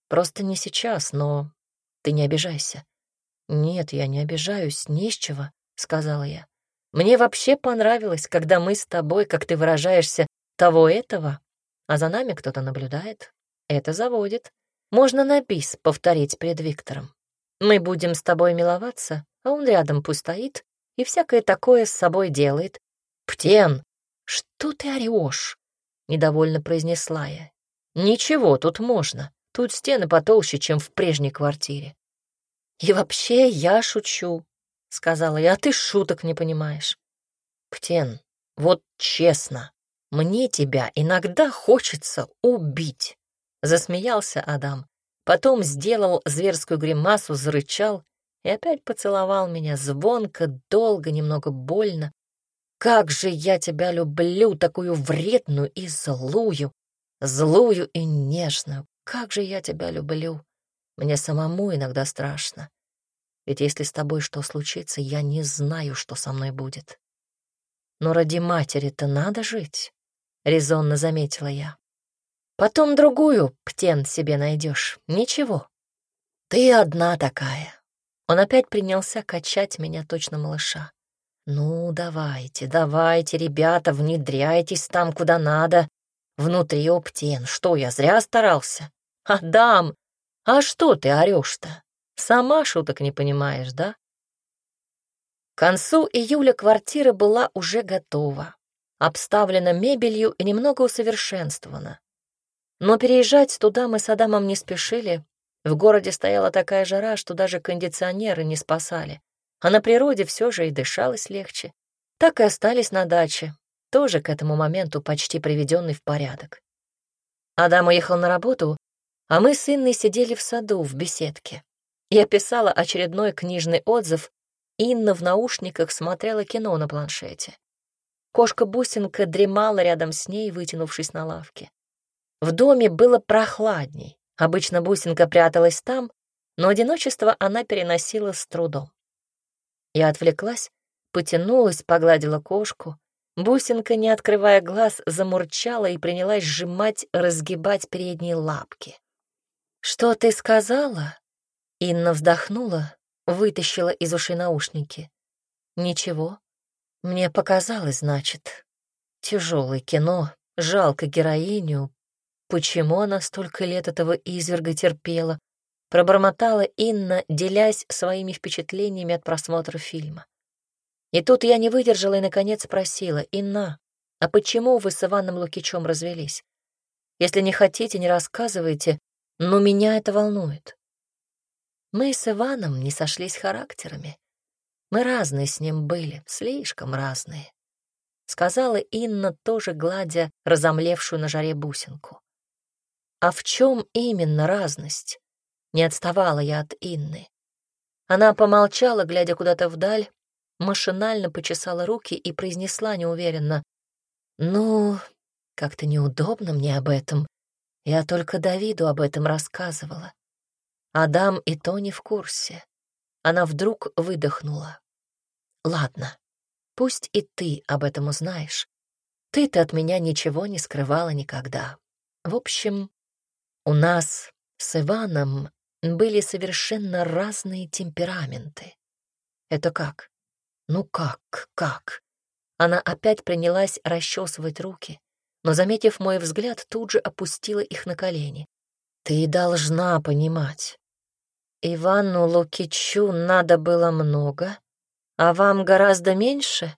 Просто не сейчас, но ты не обижайся. Нет, я не обижаюсь, не с чего, сказала я. Мне вообще понравилось, когда мы с тобой, как ты выражаешься, того-этого, а за нами кто-то наблюдает. Это заводит. Можно на бис повторить перед Виктором. Мы будем с тобой миловаться, а он рядом пусть стоит и всякое такое с собой делает. «Птен, что ты орешь?» — недовольно произнесла я. «Ничего, тут можно. Тут стены потолще, чем в прежней квартире». «И вообще я шучу», — сказала я, — «а ты шуток не понимаешь». «Птен, вот честно, мне тебя иногда хочется убить», — засмеялся Адам. Потом сделал зверскую гримасу, зарычал и опять поцеловал меня звонко, долго, немного больно. Как же я тебя люблю, такую вредную и злую, злую и нежную. Как же я тебя люблю. Мне самому иногда страшно. Ведь если с тобой что случится, я не знаю, что со мной будет. Но ради матери-то надо жить, — резонно заметила я. Потом другую птен себе найдешь. Ничего. Ты одна такая. Он опять принялся качать меня точно малыша. «Ну, давайте, давайте, ребята, внедряйтесь там, куда надо. Внутри оптен. Что, я зря старался? Адам, а что ты орешь-то? Сама шуток не понимаешь, да?» К концу июля квартира была уже готова, обставлена мебелью и немного усовершенствована. Но переезжать туда мы с Адамом не спешили, в городе стояла такая жара, что даже кондиционеры не спасали. А на природе все же и дышалось легче. Так и остались на даче, тоже к этому моменту почти приведенный в порядок. Адам уехал на работу, а мы с Инной сидели в саду в беседке. Я писала очередной книжный отзыв, Инна в наушниках смотрела кино на планшете. Кошка-бусинка дремала рядом с ней, вытянувшись на лавке. В доме было прохладней. Обычно бусинка пряталась там, но одиночество она переносила с трудом. Я отвлеклась, потянулась, погладила кошку. Бусинка, не открывая глаз, замурчала и принялась сжимать, разгибать передние лапки. «Что ты сказала?» Инна вздохнула, вытащила из ушей наушники. «Ничего. Мне показалось, значит. Тяжелое кино, жалко героиню. Почему она столько лет этого изверга терпела? Пробормотала Инна, делясь своими впечатлениями от просмотра фильма. И тут я не выдержала и, наконец, спросила, «Инна, а почему вы с Иваном Лукичем развелись? Если не хотите, не рассказывайте, но меня это волнует». Мы с Иваном не сошлись характерами. Мы разные с ним были, слишком разные. Сказала Инна, тоже гладя разомлевшую на жаре бусинку. А в чем именно разность? Не отставала я от Инны. Она помолчала, глядя куда-то вдаль, машинально почесала руки и произнесла неуверенно. «Ну, как-то неудобно мне об этом. Я только Давиду об этом рассказывала. Адам и Тони в курсе. Она вдруг выдохнула. «Ладно, пусть и ты об этом узнаешь. Ты-то от меня ничего не скрывала никогда. В общем, у нас с Иваном были совершенно разные темпераменты. Это как? Ну как, как? Она опять принялась расчесывать руки, но, заметив мой взгляд, тут же опустила их на колени. Ты должна понимать, Ивану Лукичу надо было много, а вам гораздо меньше?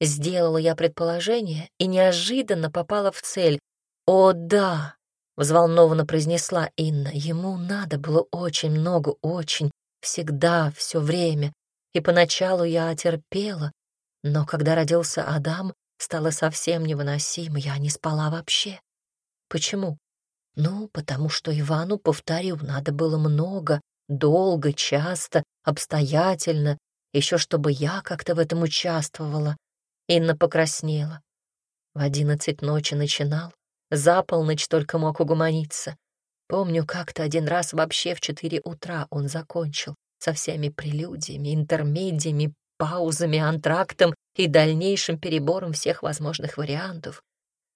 Сделала я предположение и неожиданно попала в цель. О, да, взволнованно произнесла Инна. Ему надо было очень много, очень, всегда, все время. И поначалу я терпела, но когда родился Адам, стало совсем невыносимо, я не спала вообще. Почему? Ну, потому что Ивану, повторю, надо было много, Долго, часто, обстоятельно, еще чтобы я как-то в этом участвовала. Инна покраснела. В одиннадцать ночи начинал, за полночь только мог угомониться. Помню, как-то один раз вообще в четыре утра он закончил со всеми прелюдиями, интермедиями, паузами, антрактом и дальнейшим перебором всех возможных вариантов.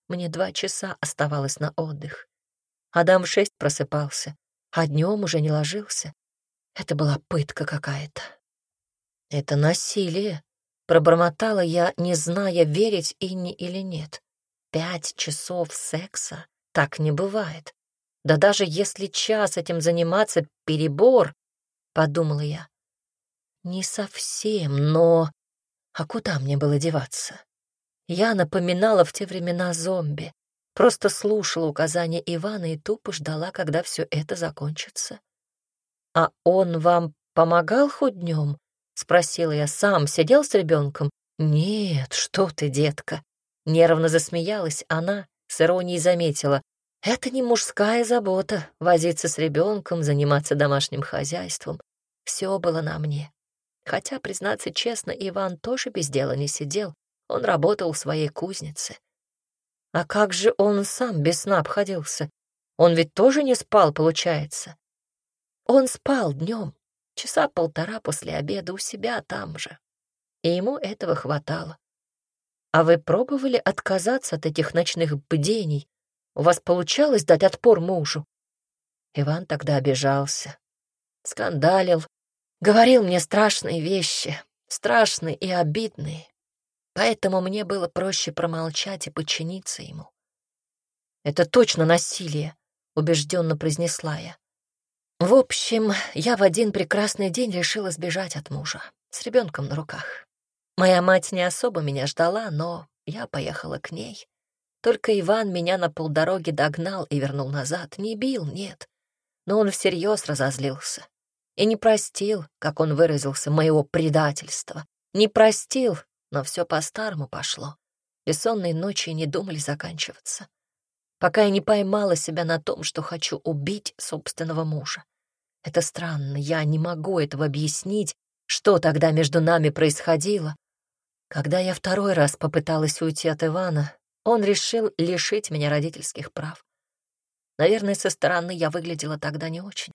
Мне два часа оставалось на отдых. Адам в шесть просыпался, а днем уже не ложился. Это была пытка какая-то. Это насилие, пробормотала я, не зная, верить Инне или нет. Пять часов секса так не бывает. Да даже если час этим заниматься — перебор, подумала я. Не совсем, но... А куда мне было деваться? Я напоминала в те времена зомби, просто слушала указания Ивана и тупо ждала, когда все это закончится. «А он вам помогал хоть днем?» — спросила я. «Сам сидел с ребенком?» «Нет, что ты, детка!» Нервно засмеялась она, с иронией заметила. «Это не мужская забота — возиться с ребенком, заниматься домашним хозяйством. Все было на мне. Хотя, признаться честно, Иван тоже без дела не сидел. Он работал в своей кузнице. А как же он сам без сна обходился? Он ведь тоже не спал, получается. Он спал днем, часа полтора после обеда у себя там же, и ему этого хватало. А вы пробовали отказаться от этих ночных бдений? У вас получалось дать отпор мужу? Иван тогда обижался, скандалил, говорил мне страшные вещи, страшные и обидные. Поэтому мне было проще промолчать и подчиниться ему. «Это точно насилие», — убежденно произнесла я. В общем, я в один прекрасный день решила сбежать от мужа с ребенком на руках. Моя мать не особо меня ждала, но я поехала к ней. Только Иван меня на полдороги догнал и вернул назад. Не бил, нет. Но он всерьез разозлился. И не простил, как он выразился, моего предательства. Не простил, но все по-старому пошло. Бессонные ночи не думали заканчиваться пока я не поймала себя на том, что хочу убить собственного мужа. Это странно, я не могу этого объяснить, что тогда между нами происходило. Когда я второй раз попыталась уйти от Ивана, он решил лишить меня родительских прав. Наверное, со стороны я выглядела тогда не очень.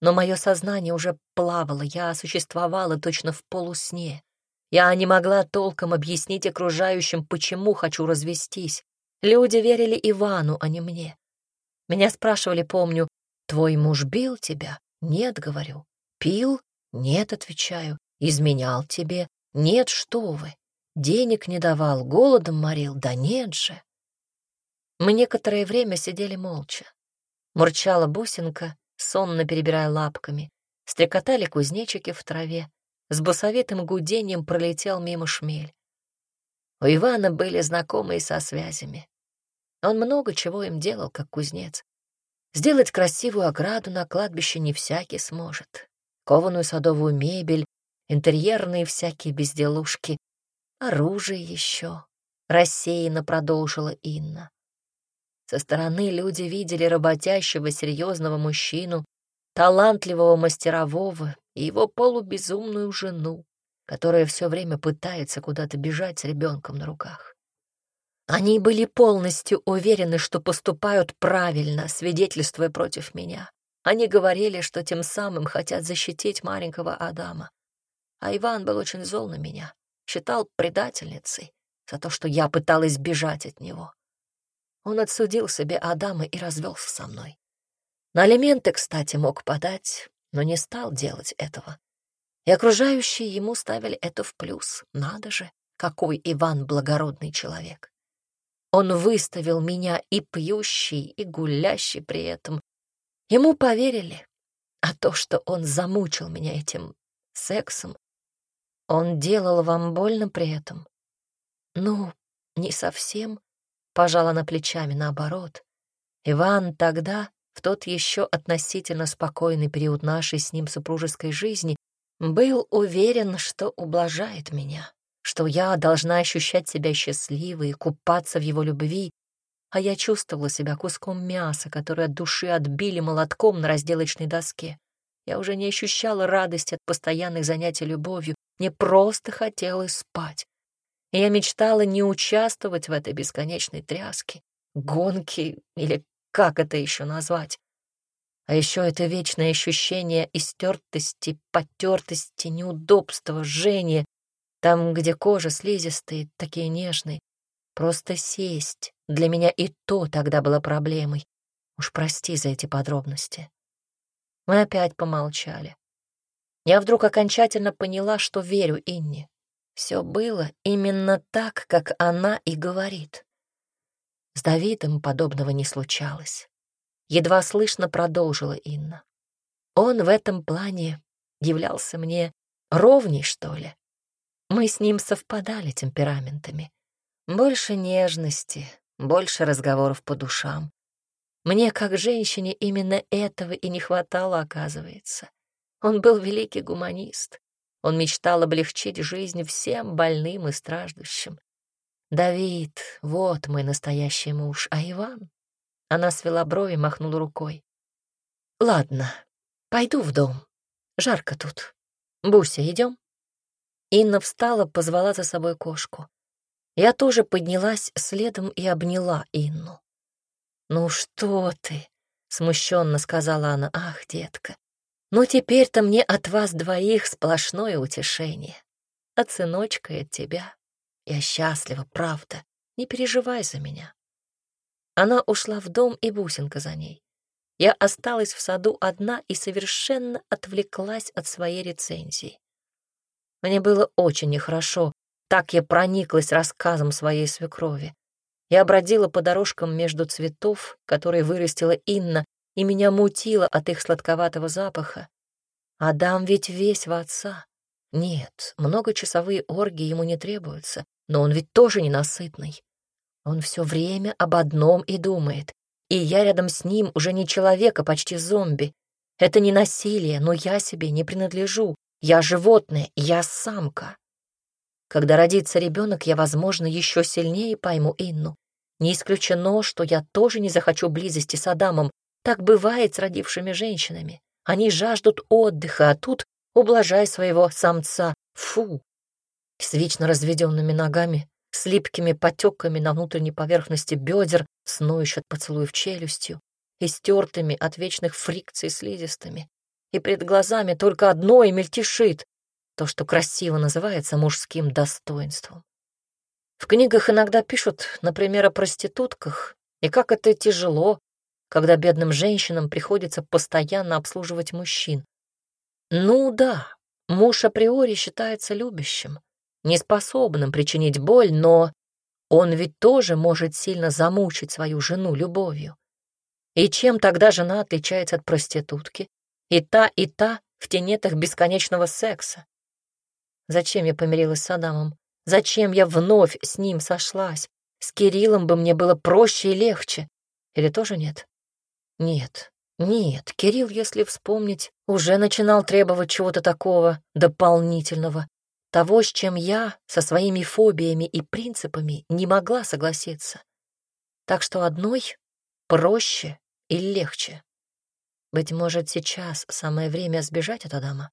Но мое сознание уже плавало, я существовала точно в полусне. Я не могла толком объяснить окружающим, почему хочу развестись. Люди верили Ивану, а не мне. Меня спрашивали, помню, «Твой муж бил тебя?» «Нет», — говорю. «Пил?» «Нет», — отвечаю. «Изменял тебе?» «Нет, что вы!» «Денег не давал, голодом морил?» «Да нет же!» Мы некоторое время сидели молча. Мурчала бусинка, сонно перебирая лапками. Стрекотали кузнечики в траве. С басовитым гудением пролетел мимо шмель. У Ивана были знакомые со связями. Он много чего им делал, как кузнец. Сделать красивую ограду на кладбище не всякий сможет. Кованую садовую мебель, интерьерные всякие безделушки, оружие еще. Рассеянно продолжила Инна. Со стороны люди видели работящего, серьезного мужчину, талантливого мастерового и его полубезумную жену, которая все время пытается куда-то бежать с ребенком на руках. Они были полностью уверены, что поступают правильно, свидетельствуя против меня. Они говорили, что тем самым хотят защитить маленького Адама. А Иван был очень зол на меня, считал предательницей за то, что я пыталась бежать от него. Он отсудил себе Адама и развелся со мной. На алименты, кстати, мог подать, но не стал делать этого. И окружающие ему ставили это в плюс. Надо же, какой Иван благородный человек. Он выставил меня и пьющий, и гулящий при этом. Ему поверили. А то, что он замучил меня этим сексом, он делал вам больно при этом? Ну, не совсем. Пожала на плечами наоборот. Иван тогда, в тот еще относительно спокойный период нашей с ним супружеской жизни, был уверен, что ублажает меня, что я должна ощущать себя счастливой и купаться в его любви, а я чувствовала себя куском мяса, которое от души отбили молотком на разделочной доске. Я уже не ощущала радости от постоянных занятий любовью, мне просто хотелось спать и я мечтала не участвовать в этой бесконечной тряске, гонке или как это еще назвать. А еще это вечное ощущение истертости, потертости, неудобства, жжения, там, где кожа слизистая, такие нежные. Просто сесть для меня и то тогда было проблемой. Уж прости за эти подробности. Мы опять помолчали. Я вдруг окончательно поняла, что верю Инне. Все было именно так, как она и говорит. С Давидом подобного не случалось. Едва слышно продолжила Инна. Он в этом плане являлся мне ровней, что ли. Мы с ним совпадали темпераментами. Больше нежности, больше разговоров по душам. Мне, как женщине, именно этого и не хватало, оказывается. Он был великий гуманист. Он мечтал облегчить жизнь всем больным и страждущим. «Давид, вот мой настоящий муж, а Иван?» Она свела брови, махнула рукой. «Ладно, пойду в дом. Жарко тут. Буся, идем?» Инна встала, позвала за собой кошку. Я тоже поднялась следом и обняла Инну. «Ну что ты?» — смущенно сказала она. «Ах, детка, ну, теперь-то мне от вас двоих сплошное утешение. От сыночка и от тебя. Я счастлива, правда. Не переживай за меня. Она ушла в дом, и бусинка за ней. Я осталась в саду одна и совершенно отвлеклась от своей рецензии. Мне было очень нехорошо, так я прониклась рассказом своей свекрови. Я бродила по дорожкам между цветов, которые вырастила Инна, и меня мутило от их сладковатого запаха. Адам ведь весь в отца. Нет, многочасовые оргии ему не требуются, но он ведь тоже ненасытный. Он все время об одном и думает. И я рядом с ним уже не человек, а почти зомби. Это не насилие, но я себе не принадлежу. Я животное, я самка. Когда родится ребенок, я, возможно, еще сильнее пойму Инну. Не исключено, что я тоже не захочу близости с Адамом, так бывает с родившими женщинами. Они жаждут отдыха, а тут ублажай своего самца. Фу! С вечно разведенными ногами, с липкими потеками на внутренней поверхности бедер, сноющий от поцелуев челюстью, и стертыми от вечных фрикций слизистыми. И пред глазами только одно и мельтешит — то, что красиво называется мужским достоинством. В книгах иногда пишут, например, о проститутках, и как это тяжело, когда бедным женщинам приходится постоянно обслуживать мужчин. Ну да, муж априори считается любящим, неспособным причинить боль, но он ведь тоже может сильно замучить свою жену любовью. И чем тогда жена отличается от проститутки? И та, и та в тенетах бесконечного секса. Зачем я помирилась с Адамом? Зачем я вновь с ним сошлась? С Кириллом бы мне было проще и легче. Или тоже нет? Нет, нет, Кирилл, если вспомнить, уже начинал требовать чего-то такого дополнительного, того, с чем я со своими фобиями и принципами не могла согласиться. Так что одной проще и легче. Быть может, сейчас самое время сбежать от Адама?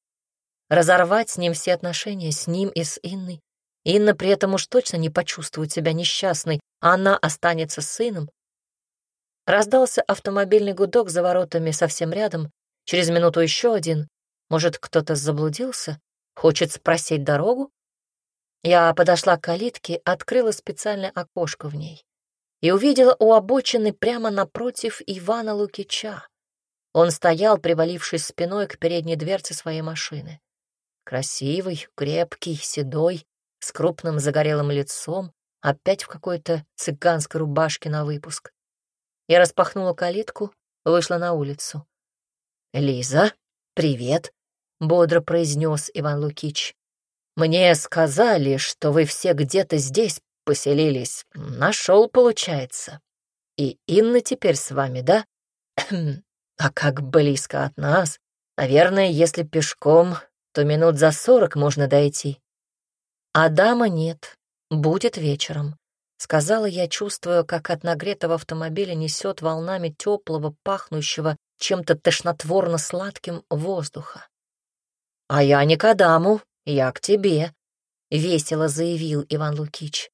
Разорвать с ним все отношения, с ним и с Инной? Инна при этом уж точно не почувствует себя несчастной, а она останется с сыном, Раздался автомобильный гудок за воротами совсем рядом. Через минуту еще один. Может, кто-то заблудился? Хочет спросить дорогу? Я подошла к калитке, открыла специальное окошко в ней и увидела у обочины прямо напротив Ивана Лукича. Он стоял, привалившись спиной к передней дверце своей машины. Красивый, крепкий, седой, с крупным загорелым лицом, опять в какой-то цыганской рубашке на выпуск. Я распахнула калитку, вышла на улицу. «Лиза, привет», — бодро произнес Иван Лукич. «Мне сказали, что вы все где-то здесь поселились. Нашел, получается. И Инна теперь с вами, да? а как близко от нас? Наверное, если пешком, то минут за сорок можно дойти. А дама нет, будет вечером. Сказала я, чувствуя, как от нагретого автомобиля несет волнами теплого, пахнущего чем-то тошнотворно-сладким воздуха. «А я не к Адаму, я к тебе», — весело заявил Иван Лукич.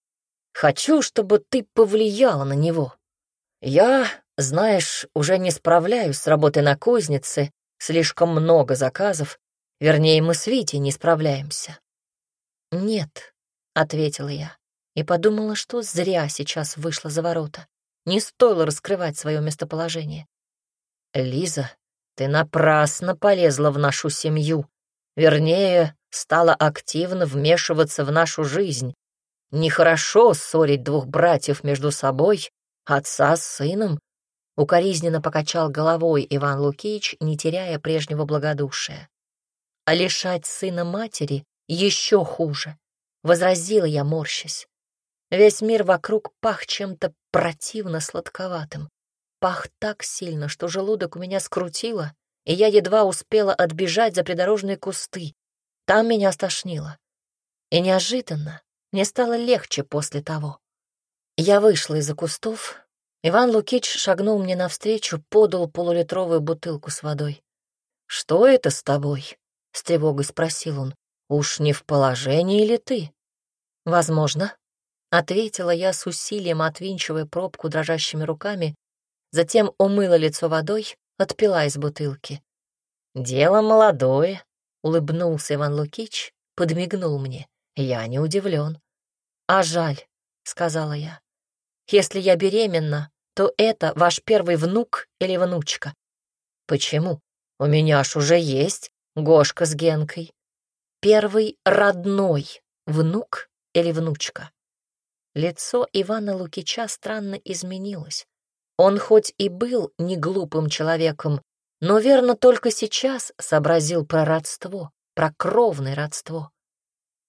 «Хочу, чтобы ты повлияла на него. Я, знаешь, уже не справляюсь с работой на кузнице, слишком много заказов, вернее, мы с Витей не справляемся». «Нет», — ответила я и подумала, что зря сейчас вышла за ворота. Не стоило раскрывать свое местоположение. «Лиза, ты напрасно полезла в нашу семью. Вернее, стала активно вмешиваться в нашу жизнь. Нехорошо ссорить двух братьев между собой, отца с сыном». Укоризненно покачал головой Иван Лукич, не теряя прежнего благодушия. «А лишать сына матери еще хуже», — возразила я, морщась. Весь мир вокруг пах чем-то противно сладковатым. Пах так сильно, что желудок у меня скрутило, и я едва успела отбежать за придорожные кусты. Там меня стошнило. И неожиданно мне стало легче после того. Я вышла из-за кустов. Иван Лукич шагнул мне навстречу, подал полулитровую бутылку с водой. «Что это с тобой?» — с тревогой спросил он. «Уж не в положении ли ты?» «Возможно», Ответила я с усилием, отвинчивая пробку дрожащими руками, затем умыла лицо водой, отпила из бутылки. «Дело молодое», — улыбнулся Иван Лукич, подмигнул мне. Я не удивлен. «А жаль», — сказала я. «Если я беременна, то это ваш первый внук или внучка». «Почему? У меня ж уже есть Гошка с Генкой». «Первый родной внук или внучка?» Лицо Ивана Лукича странно изменилось. Он хоть и был не глупым человеком, но верно только сейчас сообразил про родство, про кровное родство.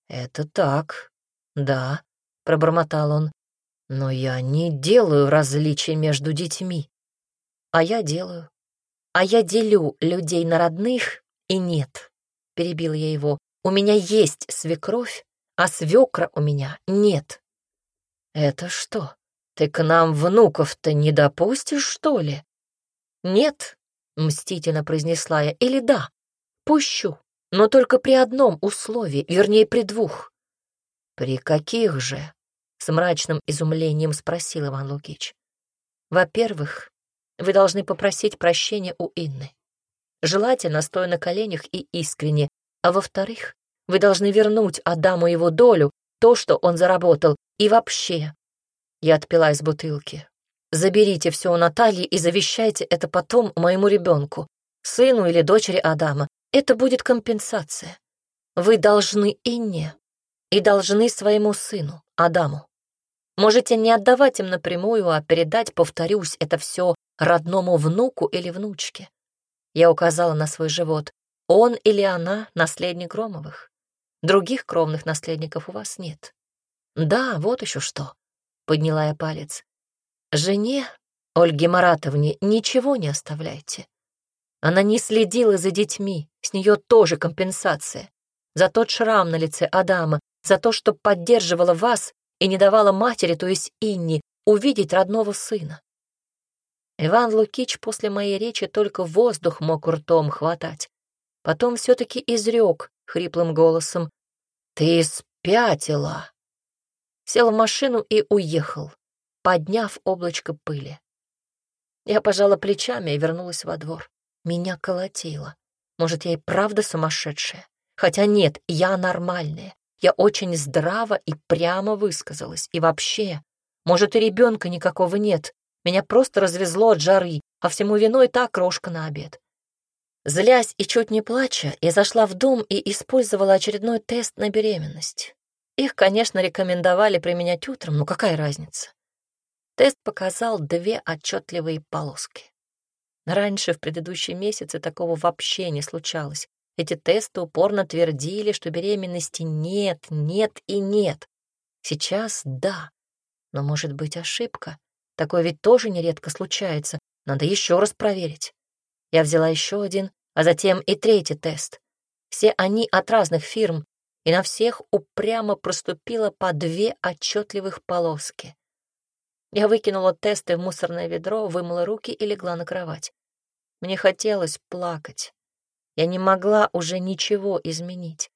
«Это так, да», — пробормотал он, — «но я не делаю различий между детьми». «А я делаю. А я делю людей на родных и нет», — перебил я его. «У меня есть свекровь, а свекра у меня нет». «Это что, ты к нам внуков-то не допустишь, что ли?» «Нет, — мстительно произнесла я, — «или да, пущу, но только при одном условии, вернее, при двух». «При каких же?» — с мрачным изумлением спросил Иван Лукич. «Во-первых, вы должны попросить прощения у Инны. Желательно, стоя на коленях и искренне. А во-вторых, вы должны вернуть Адаму его долю, то, что он заработал, и вообще. Я отпила из бутылки. Заберите все у Натальи и завещайте это потом моему ребенку, сыну или дочери Адама. Это будет компенсация. Вы должны Инне и должны своему сыну, Адаму. Можете не отдавать им напрямую, а передать, повторюсь, это все родному внуку или внучке. Я указала на свой живот. Он или она — наследник Громовых. Других кровных наследников у вас нет. Да, вот еще что. Подняла я палец. Жене, Ольге Маратовне, ничего не оставляйте. Она не следила за детьми, с нее тоже компенсация. За тот шрам на лице Адама, за то, что поддерживала вас и не давала матери, то есть Инне, увидеть родного сына. Иван Лукич после моей речи только воздух мог ртом хватать. Потом все-таки изрек хриплым голосом. «Ты спятила!» Сел в машину и уехал, подняв облачко пыли. Я пожала плечами и вернулась во двор. Меня колотило. Может, я и правда сумасшедшая? Хотя нет, я нормальная. Я очень здраво и прямо высказалась. И вообще, может, и ребенка никакого нет, меня просто развезло от жары, а всему виной та крошка на обед. Злясь и чуть не плача, я зашла в дом и использовала очередной тест на беременность. Их, конечно, рекомендовали применять утром, но какая разница? Тест показал две отчетливые полоски. Раньше, в предыдущие месяцы, такого вообще не случалось. Эти тесты упорно твердили, что беременности нет, нет и нет. Сейчас да, но может быть ошибка. Такое ведь тоже нередко случается. Надо еще раз проверить. Я взяла еще один, а затем и третий тест. Все они от разных фирм, и на всех упрямо проступило по две отчетливых полоски. Я выкинула тесты в мусорное ведро, вымыла руки и легла на кровать. Мне хотелось плакать. Я не могла уже ничего изменить.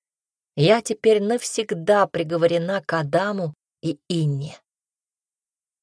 Я теперь навсегда приговорена к Адаму и Инне.